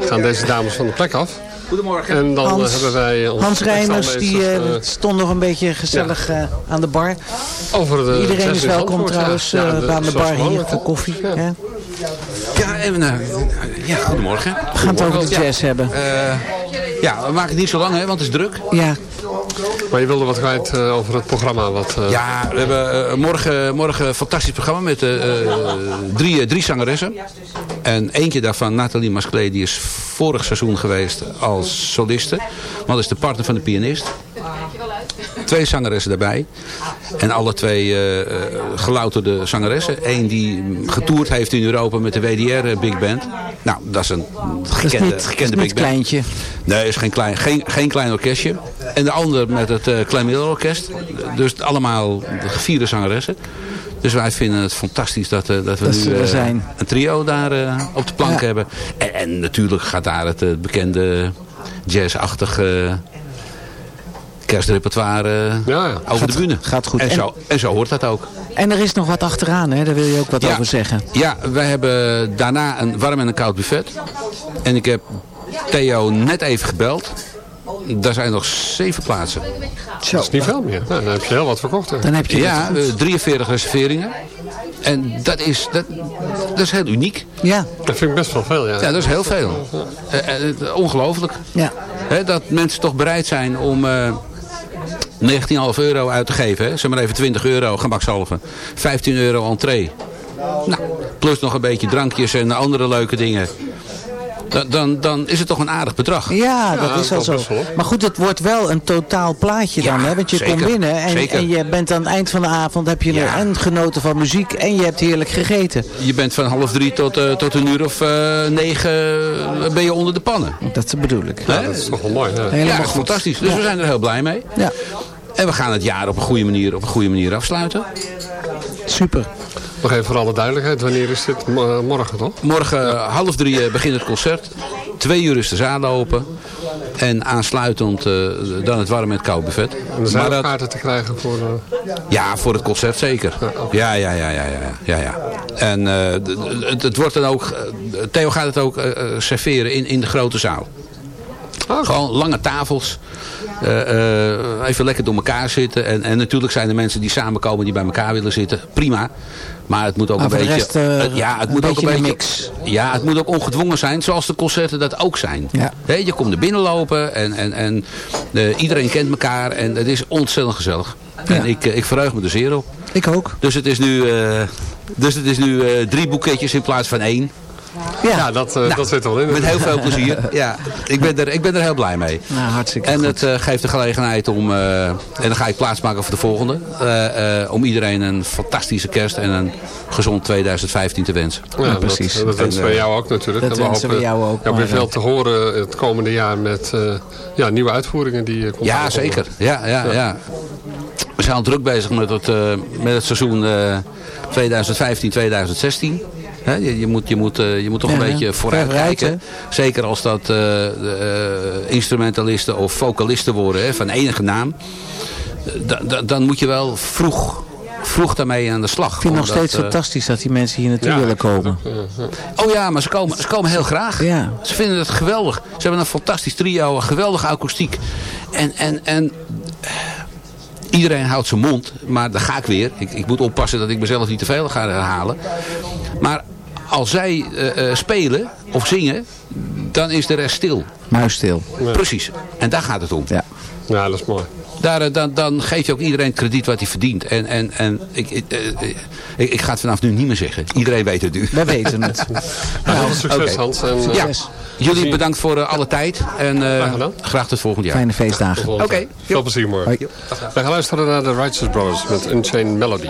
gaan deze dames van de plek af. Goedemorgen. En dan eh, Hans- hebben wij... ons Hans Rijmers extra die eh, eh, stond nog een beetje gezellig eh, aan de bar. over de Iedereen is welkom trouwens ja. Ja, eh, de- aan de bar hier voor koffie. hè. Ja, even, eh, ja, goedemorgen. We gaan het over de jazz hebben. Eh, ja, we maken het niet zo lang, hè, want het is druk. Ja, Maar je wilde wat kwijt eh, over het programma. Wat, eh, Ja, we hebben eh, morgen, morgen een fantastisch programma met drie, drie zangeressen. En eentje daarvan, Nathalie Masclé, die is vorig seizoen geweest als soliste. Want dat is de partner van de pianist. Twee zangeressen daarbij. En alle twee eh, eh, gelouterde zangeressen. Eén die getoerd heeft in Europa met de WDR eh, Big Band. Nou, dat is een is gekende, niet, is niet Big Band. kleintje. Nee, is geen klein, geen, geen klein orkestje. En de ander met het uh, Klein Middelorkest. Dus allemaal gevierde zangeressen. Dus wij vinden het fantastisch dat, eh, dat we Dat nu zijn. een trio daar eh, op de plank Ja. hebben. En, en natuurlijk gaat daar het bekende jazzachtige kerstrepertoire eh, Ja, ja. over de bühne. gaat goed. En, En- zo, en zo hoort dat ook. En er is nog wat achteraan, hè? daar wil je ook wat Ja. over zeggen. Ja, wij hebben daarna een warm en een koud buffet. En ik heb Theo net even gebeld. Daar zijn nog zeven plaatsen. Zo. Dat is niet veel meer. Nou, dan heb je heel wat verkocht. hè. Dan heb je Ja, het. eh, 43 reserveringen. En dat is, dat, dat is heel uniek. Ja, Dat vind ik best wel veel, ja. Ja, dat is heel veel. Eh, eh, ongelooflijk. ja. Hè, dat mensen toch bereid zijn om eh 19,5 euro uit te geven. Hè? Zeg maar even 20 euro gemakshalve. 15 euro entree. Nou, plus nog een beetje drankjes en andere leuke dingen. Dan, dan, dan is het toch een aardig bedrag. Ja, dat Ja, is wel zo. Maar goed, het wordt wel een totaal plaatje dan. Ja, Hè? Want je zeker. komt binnen en, en je bent aan het eind van de avond heb je Ja. en genoten van muziek en je hebt heerlijk gegeten. Je bent van half drie tot, eh, tot een uur of eh, negen eh, ben je onder de pannen. Dat bedoel ik. Ja, dat is toch wel mooi. Ja. Helemaal ja, goed. fantastisch. Dus Ja. we zijn er heel blij mee. Ja, En we gaan het jaar op een goede manier, op een goede manier afsluiten. super. Nog even voor alle duidelijkheid. Wanneer is dit? Mo- Morgen toch? Morgen eh, half drie eh, begint het concert. Twee uur is de zaal open. En aansluitend eh, dan het warm met koud buffet. En er zijn Maar dat- kaarten te krijgen voor... ja, voor het concert zeker. Ja, ja, ja, ja, ja. ja, ja. En het, het wordt dan ook... Theo gaat het ook serveren in, in de grote zaal. Gewoon lange tafels. Eh, eh, even lekker door elkaar zitten. En, en natuurlijk zijn er mensen die samenkomen die bij elkaar willen zitten. Prima. Maar het moet ook Maar een beetje... rest, eh, het- ja, het een moet ook een beetje beetje... mix. Ja, het moet ook ongedwongen zijn, zoals de concerten dat ook zijn. Ja. Je komt er binnen lopen en, en, en iedereen kent elkaar. En het is ontzettend gezellig. En ik, ik verheug me er zeer op. Ik ook. Dus het is nu, dus het is nu drie boeketjes in plaats van één. Ja, dat, eh, dat zit wel in. Met heel veel plezier. Ja, ik ben er, ik ben er heel blij mee. Nou, hartstikke En goed. het eh, geeft de gelegenheid om, eh, en dan ga ik plaatsmaken voor de volgende, eh, eh, om iedereen een fantastische kerst en een gezond 2015 te wensen. Ja, precies. Dat, dat wensen we jou ook natuurlijk. Dat En wensen we hopen- jou ook, Ja, weer veel te horen het komende jaar met eh, ja, nieuwe uitvoeringen die komt Ja, zeker. Ja, ja, ja. We zijn al druk bezig met het, eh, met het seizoen eh 2015-2016. Je, je, moet, je, moet, eh, je moet toch Ja, een ja. beetje vooruit kijken. Zeker als dat eh, eh, instrumentalisten of vocalisten worden hè, van enige naam. Da- da- dan moet je wel vroeg, vroeg daarmee aan de slag. Ik vind het nog steeds fantastisch dat die mensen hier naartoe willen komen. Oh ja, maar ze komen, ze komen heel graag. Ja. Ze vinden het geweldig. Ze hebben een fantastisch trio, een geweldige akoestiek. En, en, en iedereen houdt zijn mond. Maar daar ga ik weer. Ik, ik moet oppassen dat ik mezelf niet te veel ga herhalen. Maar als zij eh, eh, spelen of zingen, dan is de rest stil. Muisstil. Precies. En daar gaat het om. Ja. Ja, dat is mooi. Daar, eh, dan, dan geef je ook iedereen het krediet wat hij verdient. En, en, en ik, ik, eh, ik, ik ga het vanaf nu niet meer zeggen. Iedereen weet het nu. Wij weten het. Nou, veel succes. Hans. En, eh, Ja, Succes. jullie bedankt voor alle tijd. En eh, Graag graag tot volgend jaar. Fijne feestdagen. Oké. Veel plezier morgen. We gaan luisteren naar de Righteous Brothers met Unchained Melody.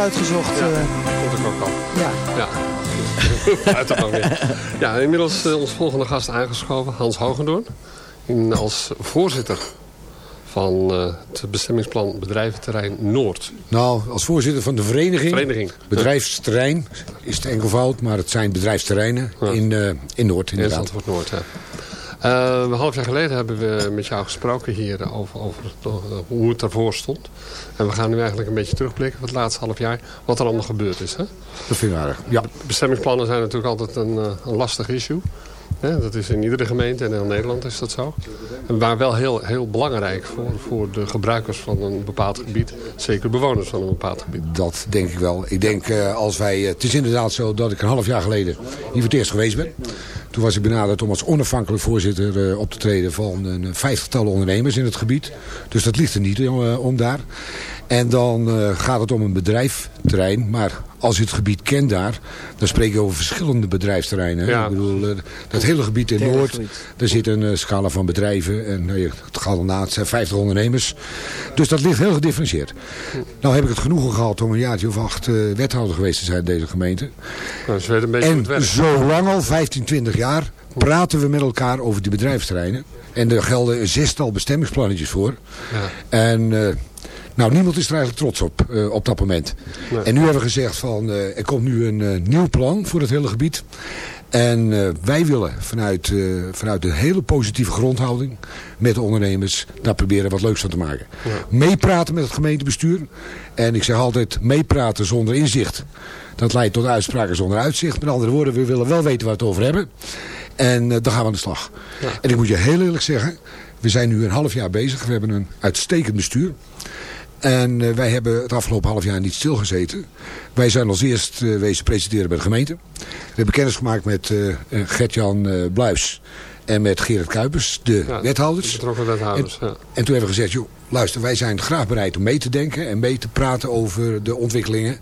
Uitgezocht. Ja, eh. dat vond ik ook al. Ja. Ja. Uit de gang weer. Ja, inmiddels uh, ons volgende gast aangeschoven, Hans Hogendoorn. In, als voorzitter van uh, het bestemmingsplan Bedrijventerrein Noord. Nou, als voorzitter van de vereniging. Vereniging. Bedrijfsterrein is het enkelvoud, maar het zijn bedrijfsterreinen ja. in, uh, in Noord inderdaad. In Zandvoort Noord, ja. Uh, een half jaar geleden hebben we met jou gesproken hier over, over uh, hoe het ervoor stond. En we gaan nu eigenlijk een beetje terugblikken op het laatste half jaar. Wat er allemaal gebeurd is. Hè? Dat vind ik aardig. Ja. Bestemmingsplannen zijn natuurlijk altijd een, uh, een lastig issue. Ja, dat is in iedere gemeente en in heel Nederland is dat zo. Maar wel heel, heel belangrijk voor, voor de gebruikers van een bepaald gebied. Zeker bewoners van een bepaald gebied. Dat denk ik wel. Ik denk als wij... Het is inderdaad zo dat ik een half jaar geleden hier voor het eerst geweest ben. Toen was ik benaderd om als onafhankelijk voorzitter uh, op te treden van een vijftigtal ondernemers in het gebied. Dus dat ligt er niet om daar. En dan uh, gaat het om een bedrijfterrein. Maar als je het gebied kent daar, dan spreek je over verschillende bedrijfsterreinen. Ja. Ik bedoel, uh, dat hele gebied in Noord, daar zit een uh, scala van bedrijven. En uh, het gaat al na, het zijn 50 ondernemers. Dus dat ligt heel gedifferentieerd. Nou heb ik het genoegen gehad om een jaartje of acht wethouder geweest te zijn in deze gemeente. Nou, ze een beetje en zo lang al, 15, 20 jaar, praten we met elkaar over die bedrijfsterreinen. En er gelden een zestal bestemmingsplannetjes voor. Ja. En... Nou, niemand is er eigenlijk trots op, uh, op dat moment. Nee. En nu hebben we gezegd van, uh, er komt nu een uh, nieuw plan voor het hele gebied. En wij willen vanuit, vanuit een hele positieve grondhouding met de ondernemers daar proberen wat leuks van te maken. Ja. Meepraten met het gemeentebestuur. En ik zeg altijd, meepraten zonder inzicht. Dat leidt tot uitspraken zonder uitzicht. Met andere woorden, we willen wel weten waar we het over hebben. En dan gaan we aan de slag. Ja. En ik moet je heel eerlijk zeggen, we zijn nu een half jaar bezig. We hebben een uitstekend bestuur. En uh, wij hebben het afgelopen half jaar niet stilgezeten. Wij zijn als eerst uh, wezen presenteren bij de gemeente. We hebben kennis gemaakt met uh, Gert-Jan Bluis en met Gerard Kuipers, de ja, wethouders. Betrokken wethouders, en, ja. en toen hebben we gezegd, joh, luister, wij zijn graag bereid om mee te denken en mee te praten over de ontwikkelingen.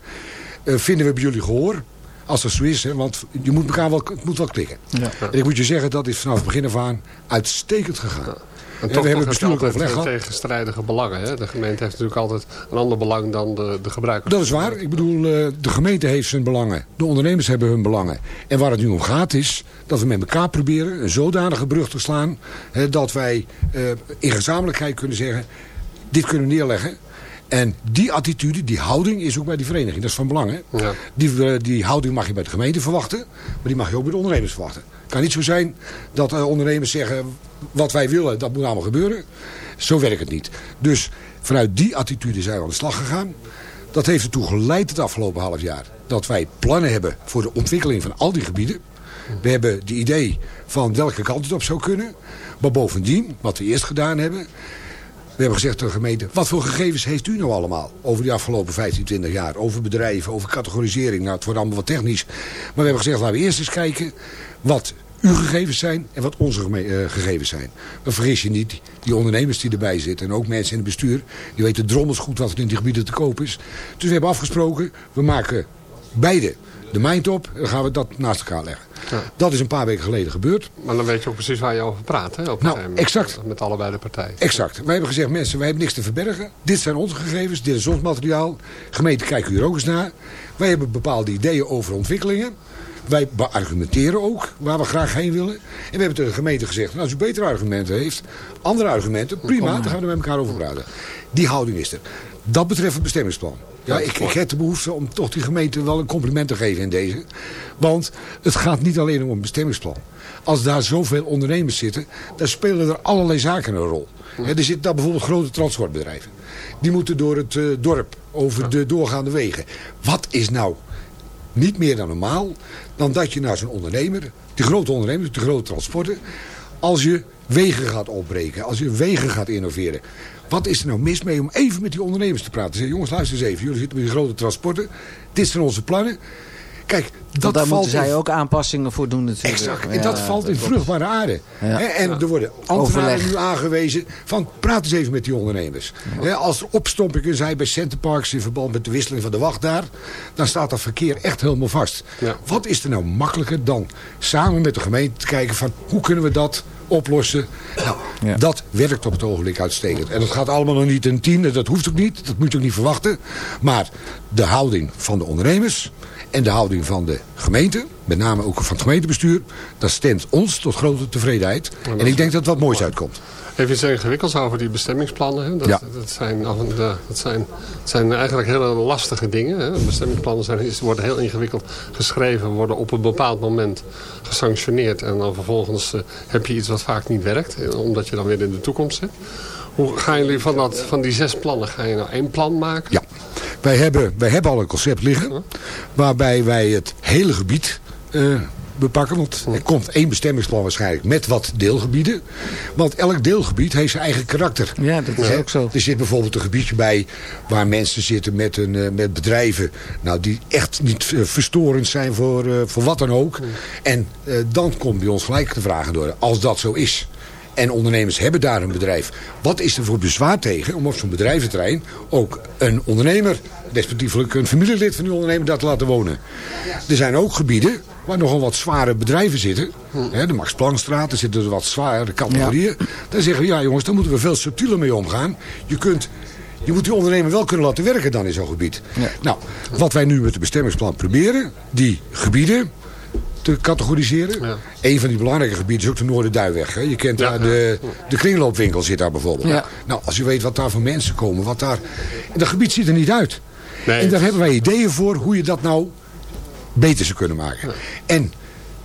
vinden we bij jullie gehoor? Als dat zo is, hè, want je moet elkaar wel, het moet wel klikken. Ja. En ik moet je zeggen, dat is vanaf het begin af aan uitstekend gegaan. En, toch, we hebben bestuurlijk overleg gehad. tegenstrijdige belangen. Hè? De gemeente heeft natuurlijk altijd een ander belang dan de, de gebruiker. Dat is waar. Ik bedoel, de gemeente heeft zijn belangen. De ondernemers hebben hun belangen. En waar het nu om gaat is dat we met elkaar proberen een zodanige brug te slaan. Hè, dat wij uh, in gezamenlijkheid kunnen zeggen, dit kunnen we neerleggen. En die attitude, die houding is ook bij die vereniging. Dat is van belang. Hè? Ja. Die, die houding mag je bij de gemeente verwachten. Maar die mag je ook bij de ondernemers verwachten. Het kan niet zo zijn dat uh, ondernemers zeggen... wat wij willen, dat moet allemaal gebeuren. Zo werkt het niet. Dus vanuit die attitude zijn we aan de slag gegaan. Dat heeft ertoe geleid het afgelopen half jaar... dat wij plannen hebben voor de ontwikkeling van al die gebieden. We hebben de idee van welke kant het op zou kunnen. Maar bovendien, wat we eerst gedaan hebben... We hebben gezegd tegen de gemeente, wat voor gegevens heeft u nou allemaal over die afgelopen 15, 20 jaar? Over bedrijven, over categorisering. Nou, het wordt allemaal wat technisch. Maar we hebben gezegd, laten we eerst eens kijken wat uw gegevens zijn en wat onze uh, gegevens zijn. Maar vergis je niet, die ondernemers die erbij zitten en ook mensen in het bestuur, die weten drommels goed wat er in die gebieden te koop is. Dus we hebben afgesproken, we maken beide de mind op dan gaan we dat naast elkaar leggen. Ja. Dat is een paar weken geleden gebeurd. Maar dan weet je ook precies waar je over praat. Hè, op nou, met, exact. Met allebei de partijen. Exact. Wij hebben gezegd, mensen, wij hebben niks te verbergen. Dit zijn onze gegevens, dit is ons materiaal. Gemeente, kijken u er ook eens naar. Wij hebben bepaalde ideeën over ontwikkelingen. Wij beargumenteren ook waar we graag heen willen. En we hebben tegen de gemeente gezegd, nou, als u betere argumenten heeft, andere argumenten, prima, dan gaan we met elkaar over praten. Die houding is er. Dat betreft het bestemmingsplan. Ja, ik, ik heb de behoefte om toch die gemeente wel een compliment te geven in deze. Want het gaat niet alleen om een bestemmingsplan. Als daar zoveel ondernemers zitten, dan spelen er allerlei zaken een rol. Er zitten daar bijvoorbeeld grote transportbedrijven. Die moeten door het uh, dorp, over de doorgaande wegen. Wat is nou niet meer dan normaal, dan dat je naar zo'n ondernemer, die grote ondernemers, de grote transporten, als je wegen gaat opbreken, als je wegen gaat innoveren. Wat is er nou mis mee om even met die ondernemers te praten? Zeggen, jongens, luister eens even. Jullie zitten met die grote transporten. Dit zijn onze plannen. Kijk, dat Want daar valt moeten zij in... ook aanpassingen voor doen natuurlijk. Exact. En Ja, dat valt in vruchtbare aarde. Ja. En er worden ambtenaren nu aangewezen van praat eens even met die ondernemers. Hè, Als er opstompingen zijn bij Centerparks in verband met de wisseling van de wacht daar, dan staat dat verkeer echt helemaal vast. Wat is er nou makkelijker dan samen met de gemeente te kijken van hoe kunnen we dat oplossen. Nou, dat werkt op het ogenblik uitstekend. En dat gaat allemaal nog niet in tien, dat hoeft ook niet. Dat moet je ook niet verwachten. Maar de houding van de ondernemers en de houding van de gemeente, met name ook van het gemeentebestuur, dat stemt ons tot grote tevredenheid. En ik denk dat wat moois uitkomt. Even iets ingewikkelds over die bestemmingsplannen. Hè? Dat, Ja. dat, zijn, dat, zijn, dat zijn eigenlijk hele lastige dingen. Hè? Bestemmingsplannen zijn, worden heel ingewikkeld geschreven, worden op een bepaald moment gesanctioneerd. En dan vervolgens eh, heb je iets wat vaak niet werkt, eh, omdat je dan weer in de toekomst zit. Hoe gaan jullie van, dat, van die zes plannen, ga je nou één plan maken? Ja, wij hebben, wij hebben al een concept liggen. Waarbij wij het hele gebied eh, bepakken. Want er komt één bestemmingsplan waarschijnlijk met wat deelgebieden. Want elk deelgebied heeft zijn eigen karakter. Ja, dat is ook zo. Er zit bijvoorbeeld een gebiedje bij waar mensen zitten met, een, eh, met bedrijven. Nou, die echt niet eh, verstorend zijn voor, eh, voor wat dan ook. En eh, dan komt bij ons gelijk de vraag door. Als dat zo is. En ondernemers hebben daar een bedrijf. Wat is er voor bezwaar tegen om op zo'n bedrijventerrein ook een ondernemer, respectievelijk een familielid van die ondernemer, daar te laten wonen? Er zijn ook gebieden waar nogal wat zware bedrijven zitten. De Max Planckstraat, er zitten er wat zware categorieën. Dan zeggen we, ja jongens, daar moeten we veel subtieler mee omgaan. Je kunt... Je moet die ondernemer wel kunnen laten werken dan in zo'n gebied. Nou, wat wij nu met de bestemmingsplan proberen, die gebieden te categoriseren. Een van die belangrijke gebieden is ook de Noorderduinweg. Hè. Je kent daar de, de kringloopwinkel zit daar bijvoorbeeld. Ja. Nou, als je weet wat daar voor mensen komen, wat daar... En dat gebied ziet er niet uit. En daar hebben wij ideeën voor hoe je dat nou beter zou kunnen maken. En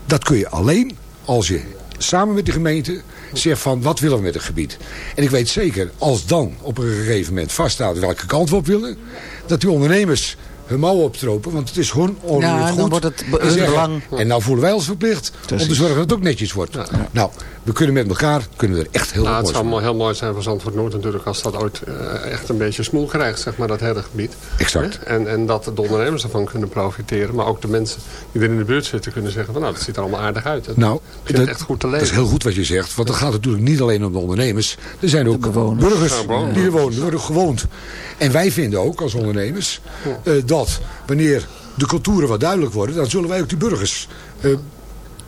dat kun je alleen als je samen met de gemeente zegt van wat willen we met het gebied. En ik weet zeker, als dan op een gegeven moment vaststaat welke kant we op willen, dat die ondernemers hun mouwen opstropen, want het is gewoon onroerend Ja, dan goed. wordt het belang- En nou voelen wij ons verplicht om te zorgen dat het ook netjes wordt. Nou, we kunnen met elkaar kunnen we er echt heel Nou, het zou heel mooi zijn voor Zandvoort Noord natuurlijk als dat ooit eh, echt een beetje smoel krijgt, zeg maar, dat hele gebied. Exact. Hè? En, en dat de ondernemers ervan kunnen profiteren, maar ook de mensen die er in de buurt zitten kunnen zeggen van nou, dat ziet er allemaal aardig uit. Het Nou, dat, echt goed te dat leven. is heel goed wat je zegt. Want het gaat natuurlijk niet alleen om de ondernemers. Er zijn ook burgers Ja, bewoners. die er wonen. Die worden gewoond. En wij vinden ook als ondernemers eh, dat wanneer de culturen wat duidelijk worden... dan zullen wij ook die burgers eh,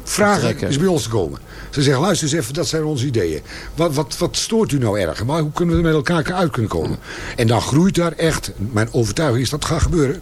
vragen eens bij ons te komen. Ze zeggen, luister eens even, dat zijn onze ideeën. Wat, wat, wat stoort u nou erg? Maar hoe kunnen we er met elkaar uit kunnen komen? En dan groeit daar echt, mijn overtuiging is dat het gaat gebeuren.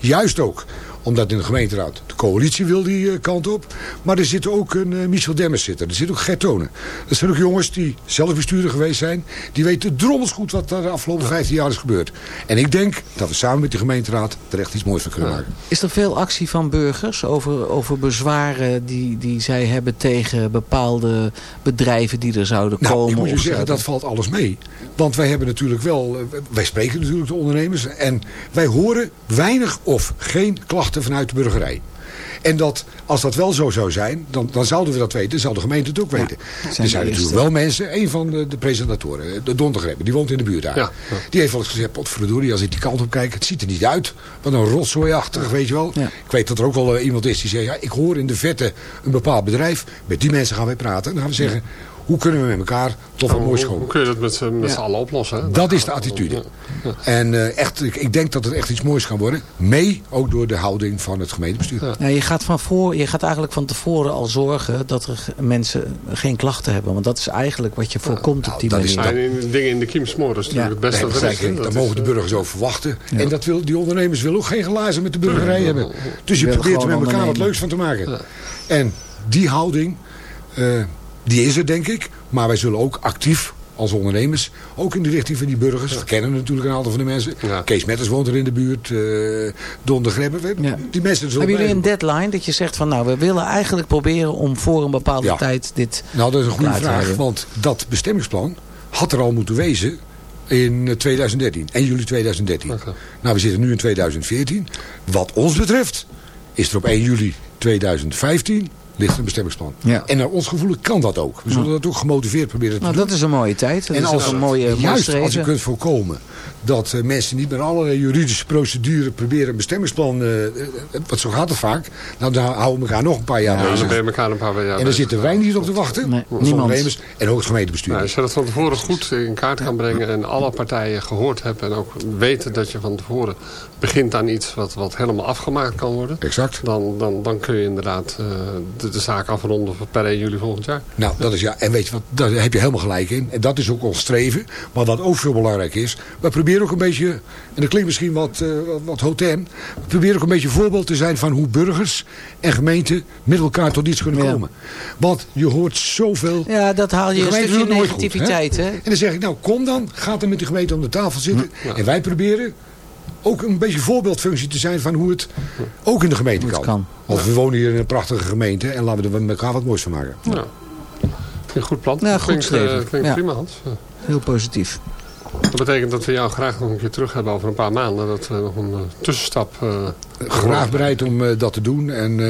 Juist ook omdat in de gemeenteraad de coalitie wil die eh, kant op. Maar er zit ook een eh, Michel Demmers zitten. Er zit ook Gert Tonen. Dat zijn ook jongens die zelf bestuurder geweest zijn. Die weten drommels goed wat er de afgelopen 15 jaar is gebeurd. En ik denk dat we samen met de gemeenteraad er echt iets moois van kunnen maken. Is er veel actie van burgers over, over bezwaren die, die zij hebben tegen bepaalde bedrijven die er zouden Nou, komen? ik moet je zeggen, zouden- dat valt alles mee. Want wij hebben natuurlijk wel, eh, wij spreken natuurlijk de ondernemers. En wij horen weinig of geen klachten vanuit de burgerij. En dat, als dat wel zo zou zijn, dan, dan zouden we dat weten. Dan zou de gemeente het ook weten. zijn er zijn natuurlijk wel mensen, een van de, de presentatoren, de Don de Grebbe, die woont in de buurt daar. Ja, ja. Die heeft wel eens gezegd, potverdorie, als ik die kant op kijk, het ziet er niet uit. Wat een rotzooiachtig, weet je wel. Ik weet dat er ook wel eh, iemand is die zegt, ja, ik hoor in de vette een bepaald bedrijf. Met die mensen gaan wij praten. En dan gaan we zeggen, hoe kunnen we met elkaar tot wat Hoe- moois hoe, komen. hoe kun je dat met z'n met Ja. z'n allen oplossen? Hè? Dat is de attitude. En eh, echt, ik, ik denk dat het echt iets moois kan worden. Mee ook door de houding van het gemeentebestuur. Ja, je, gaat van voor, je gaat eigenlijk van tevoren al zorgen dat er mensen geen klachten hebben. Want dat is eigenlijk wat je voorkomt op die Nou, dat is manier. En in dingen in de kiem smoren is natuurlijk het beste Nee, er is. hè? daar Dat mogen is, de burgers over verwachten. En dat wil, die ondernemers willen ook geen glazen met de burgerij hebben. Dus je probeert er met elkaar wat leuks van te maken. En die houding, eh, die is er denk ik. Maar wij zullen ook actief als ondernemers, ook in de richting van die burgers. We kennen natuurlijk een aantal van de mensen. Kees Metters woont er in de buurt. eh Don de Grebbe. Die mensen zullen Hebben jullie een deadline dat je zegt van nou we willen eigenlijk proberen om voor een bepaalde Ja. tijd dit Nou, dat is een goede vraag. Want dat bestemmingsplan had er al moeten wezen in eh, 2013. 1 juli 2013. Nou, we zitten nu in 2014. Wat ons betreft is er op 1 juli 2015 ligt een bestemmingsplan. Ja. En naar ons gevoel kan dat ook. We zullen dat ook gemotiveerd proberen te Nou, doen. dat is een mooie tijd. Dat en is als, een mooie, juist als je kunt voorkomen dat eh, mensen niet met allerlei juridische procedure proberen een bestemmingsplan, eh, eh, wat zo gaat het vaak, nou dan houden we elkaar nog een paar jaar ja, dan ben je elkaar een paar jaar en daar bezig. zitten wij niet op te wachten. als niemand. ondernemers en ook het gemeentebestuur. Nou, als je dat van tevoren goed in kaart kan brengen en alle partijen gehoord hebt en ook weten dat je van tevoren begint aan iets wat, wat helemaal afgemaakt kan worden. Exact. Dan, dan, dan kun je inderdaad eh, de, de zaak afronden per 1 juli volgend jaar. Nou, dat is ja. En weet je wat, daar heb je helemaal gelijk in. En dat is ook ons streven. Maar wat ook veel belangrijk is. We proberen ook een beetje, en dat klinkt misschien wat, uh, wat, hotem. We proberen ook een beetje voorbeeld te zijn van hoe burgers en gemeenten met elkaar tot iets kunnen komen. Want je hoort zoveel... Ja, dat haal je een stukje negativiteit. Goed, hè? En dan zeg ik, nou kom dan, ga dan met de gemeente om de tafel zitten. Ja. En wij proberen ook een beetje voorbeeldfunctie te zijn van hoe het ook in de gemeente kan. kan. Want we wonen hier in een prachtige gemeente en laten we er met elkaar wat moois van maken. Ja. Een goed plan. Ja, goed klinkt, uh, klinkt prima Hans. Heel positief. Dat betekent dat we jou graag nog een keer terug hebben over een paar maanden. Dat we nog een uh, tussenstap... Uh, graag bereid om uh, dat te doen. En,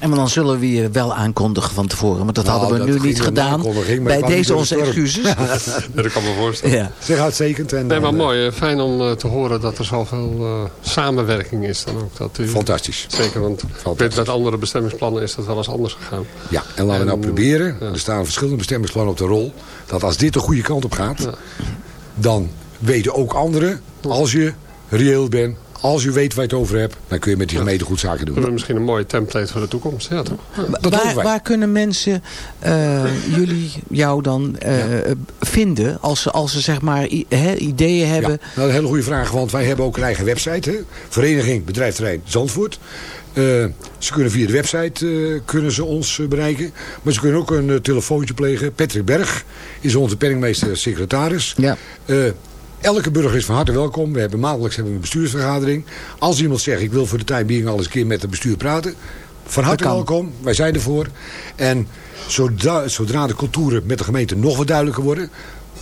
en dan zullen we je wel aankondigen van tevoren. Maar dat nou, hadden we nu niet gedaan. Bij deze onze excuses. dat kan me voorstellen. Ja. Zeg uitstekend. En, nee, maar mooi. Fijn om te horen dat er zoveel samenwerking is. Dan ook. Dat u, Fantastisch. Zeker, want weet, met andere bestemmingsplannen is dat wel eens anders gegaan. Ja, en laten we nou proberen. Ja. Er staan verschillende bestemmingsplannen op de rol. Dat als dit de goede kant op gaat... Ja dan weten ook anderen, als je reëel bent, als je weet waar je het over hebt, dan kun je met die gemeente goed zaken doen. We hebben misschien een mooie template voor de toekomst. Ja, toch? Dat waar, waar, kunnen mensen uh, jullie jou dan uh, ja. vinden als ze, als ze zeg maar he, ideeën hebben? Ja, nou, een hele goede vraag, want wij hebben ook een eigen website. Hè? Vereniging Bedrijfterrein Zandvoort. Uh, ze kunnen via de website uh, kunnen ze ons uh, bereiken. Maar ze kunnen ook een telefoontje plegen. Patrick Berg is onze penningmeester secretaris. Ja. elke burger is van harte welkom. We hebben maandelijks hebben we een bestuursvergadering. Als iemand zegt ik wil voor de time being al eens een keer met het bestuur praten. Van harte welkom. Wij zijn ervoor. En zodra, zodra de contouren met de gemeente nog wat duidelijker worden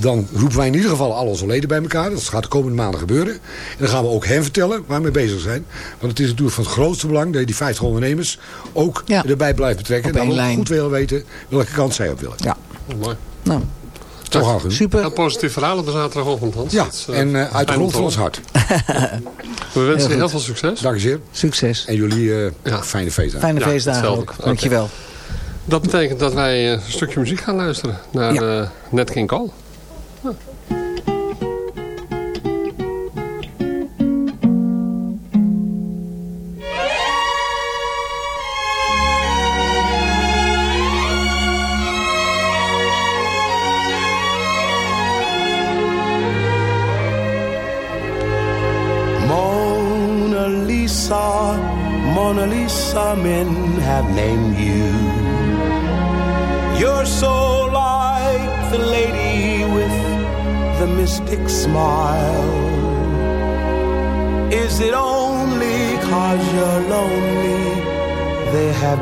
dan roepen wij in ieder geval al onze leden bij elkaar. Dat gaat de komende maanden gebeuren. En dan gaan we ook hen vertellen waar we mee bezig zijn. Want het is natuurlijk van het grootste belang dat je die 50 ondernemers ook erbij blijft betrekken. En dan goed willen weten welke kant zij op willen. Ja. mooi. Nou. Toch. Super. Een positief verhaal op de zaterdagochtend, Hans. Ja, uh, en uh, uit de grond van ons hart. we wensen je heel veel succes. Dank je zeer. Succes. En jullie uh, ja. fijne feestdagen. Fijne feestdagen ook. Dankjewel. Okay. Dat betekent dat wij een stukje muziek gaan luisteren naar ja. Net King Cole. Mona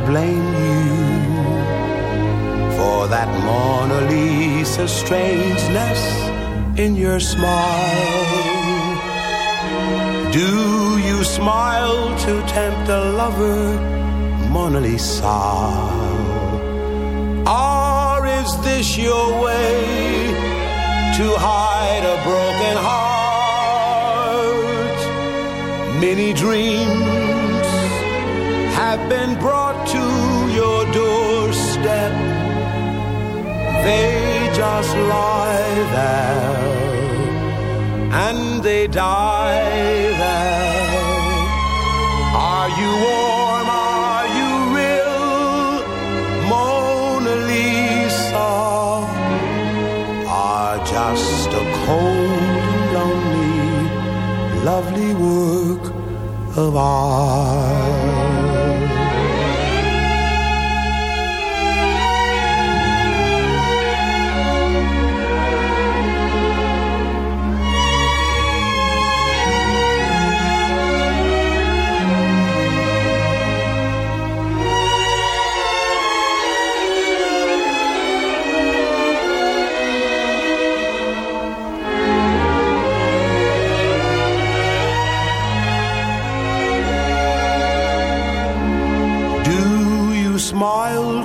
blamed you for that Mona Lisa strangeness in your smile? Do you smile to tempt a lover, Mona Lisa? Or is this your way to hide a broken heart? Many dreams have been brought They just lie there and they die there. Are you warm? Are you real, Mona Lisa? Are just a cold lonely, lovely work of art.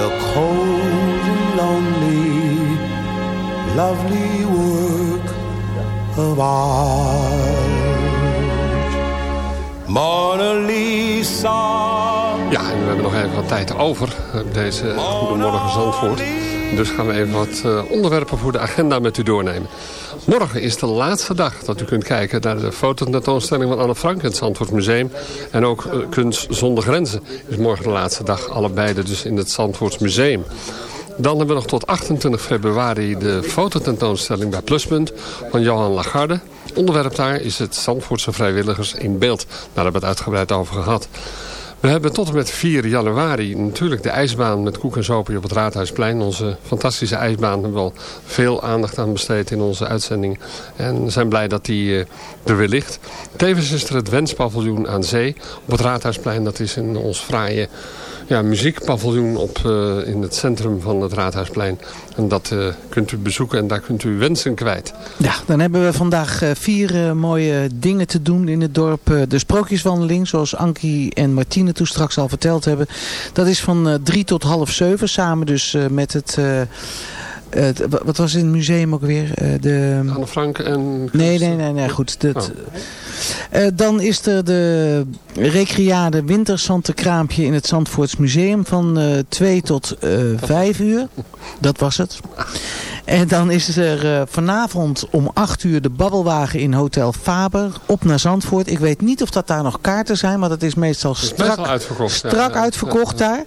a cold and lonely, lovely work of art. Mona Lisa. Ja, en we hebben nog even wat tijd over, deze Goedemorgen Zandvoort. Dus gaan we even wat uh, onderwerpen voor de agenda met u doornemen. Morgen is de laatste dag dat u kunt kijken naar de fototentoonstelling van Anne Frank in het Zandvoort Museum. En ook uh, Kunst zonder grenzen is morgen de laatste dag, allebei dus in het Zandvoort Museum. Dan hebben we nog tot 28 februari de fototentoonstelling bij Pluspunt van Johan Lagarde. Onderwerp daar is het Zandvoortse vrijwilligers in beeld. Daar hebben we het uitgebreid over gehad. We hebben tot en met 4 januari natuurlijk de ijsbaan met koek en zopie op het Raadhuisplein. Onze fantastische ijsbaan hebben we al veel aandacht aan besteed in onze uitzending. En zijn blij dat die uh, er weer ligt. Tevens is er het Wenspaviljoen aan zee op het Raadhuisplein. Dat is in ons fraaie ja, muziekpaviljoen op, uh, in het centrum van het Raadhuisplein. En dat uh, kunt u bezoeken en daar kunt u wensen kwijt. Ja, dan hebben we vandaag uh, vier mooie dingen te doen in het dorp. de sprookjeswandeling, zoals Ankie en Martine toen straks al verteld hebben. Dat is van drie tot half zeven, samen dus met het... Uh, wat was in het museum ook weer? Uh, de... Anne Frank en... Nee, nee, nee, nee goed. Dat... Oh. Uh, dan is er de recreade wintersantenkraampje in het Zandvoorts Museum van 2 tot 5 uur. Dat was het. En dan is er uh, vanavond om 8 uur de babbelwagen in Hotel Faber op naar Zandvoort. Ik weet niet of dat daar nog kaarten zijn, maar dat is meestal strak, is uitverkocht, strak ja, uitverkocht ja. daar.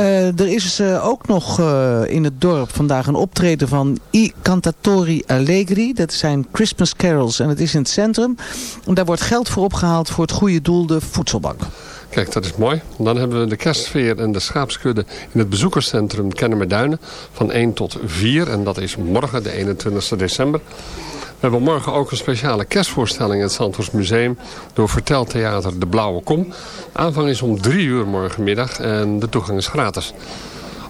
Uh, er is uh, ook nog in het dorp vandaag een optreden van I Cantatori Allegri. Dat zijn Christmas carols en het is in het centrum. En daar wordt geld voor opgehaald voor het goede doel, de voedselbank. Kijk, dat is mooi. Dan hebben we de kerstsfeer en de schaapskudde in het bezoekerscentrum Kennemerduinen van 1 tot 4. En dat is morgen, de 21 december. We hebben morgen ook een speciale kerstvoorstelling in het Zandvoors Museum door verteltheater De Blauwe Kom. Aanvang is om 3 uur morgenmiddag en de toegang is gratis.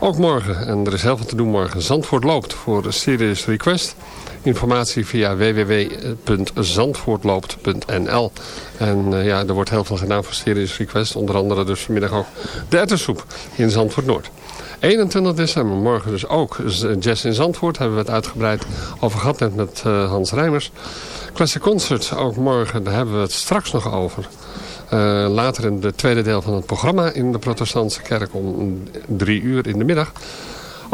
Ook morgen, en er is heel veel te doen morgen, Zandvoort loopt voor Serious Request. Informatie via www.zandvoortloopt.nl En uh, ja, er wordt heel veel gedaan voor Serious Request. Onder andere dus vanmiddag ook de ettersoep in Zandvoort Noord. 21 december, morgen dus ook Jazz in Zandvoort. Hebben we het uitgebreid over gehad net met uh, Hans Rijmers. Classic Concert, ook morgen, daar hebben we het straks nog over. Uh, later in het tweede deel van het programma in de protestantse kerk om drie uur in de middag.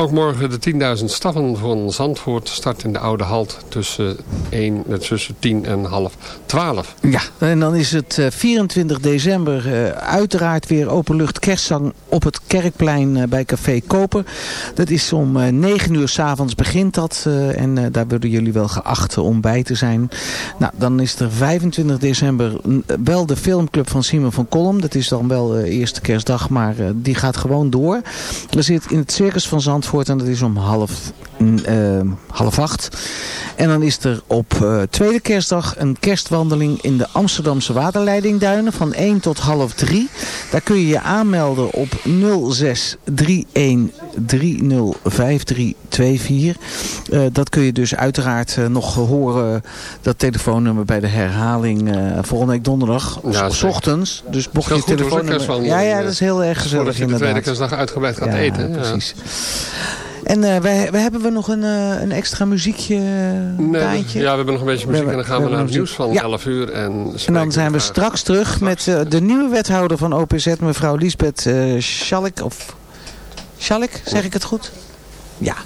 Ook morgen de 10.000 stappen van Zandvoort start in de Oude Halt tussen, 1, tussen 10 en half 12. Ja, en dan is het uh, 24 december uh, uiteraard weer openlucht kerstzang op het Kerkplein bij Café Koper. Dat is om 9 uur s'avonds begint dat en daar worden jullie wel geacht om bij te zijn. Nou, dan is er 25 december wel de filmclub van Simon van Kolm. Dat is dan wel eerste kerstdag, maar die gaat gewoon door. Er zit in het Circus van Zandvoort en dat is om half, uh, half acht. En dan is er op uh, tweede kerstdag een kerstwandeling in de Amsterdamse waterleidingduinen van 1 tot half 3. Daar kun je je aanmelden op 0631305324. Uh, dat kun je dus uiteraard uh, nog horen, dat telefoonnummer bij de herhaling volgende week donderdag, ja, s ochtends. Dus mocht je telefoonnummer... Ja, ja, dat is heel erg gezellig je de tweede kerstdag uitgebreid gaat ja, eten. precies. En uh, wij, wij hebben we nog een, uh, een extra muziekje nee, taantje? Ja, we hebben nog een beetje muziek we, en dan gaan we, we naar het nieuws van ja. 11 uur. En, en dan zijn we straks terug met uh, de nieuwe wethouder van OPZ, mevrouw Lisbeth Schalk. Of Schalk, zeg ik het goed? Ja.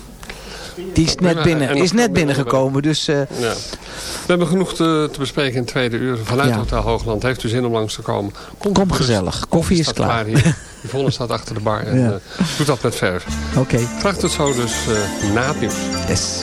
Die is net, binnen, is net binnengekomen. Dus, uh, ja. We hebben genoeg te, te, bespreken in het tweede uur. Vanuit ja. Hotel Hoogland heeft u zin om langs te komen. Kom, Kom gezellig. Koffie is klaar. klaar Yvonne staat achter de bar en ja. uh, doet dat met verf. Oké. Okay. Graag tot zo dus uh, na het nieuws. Yes.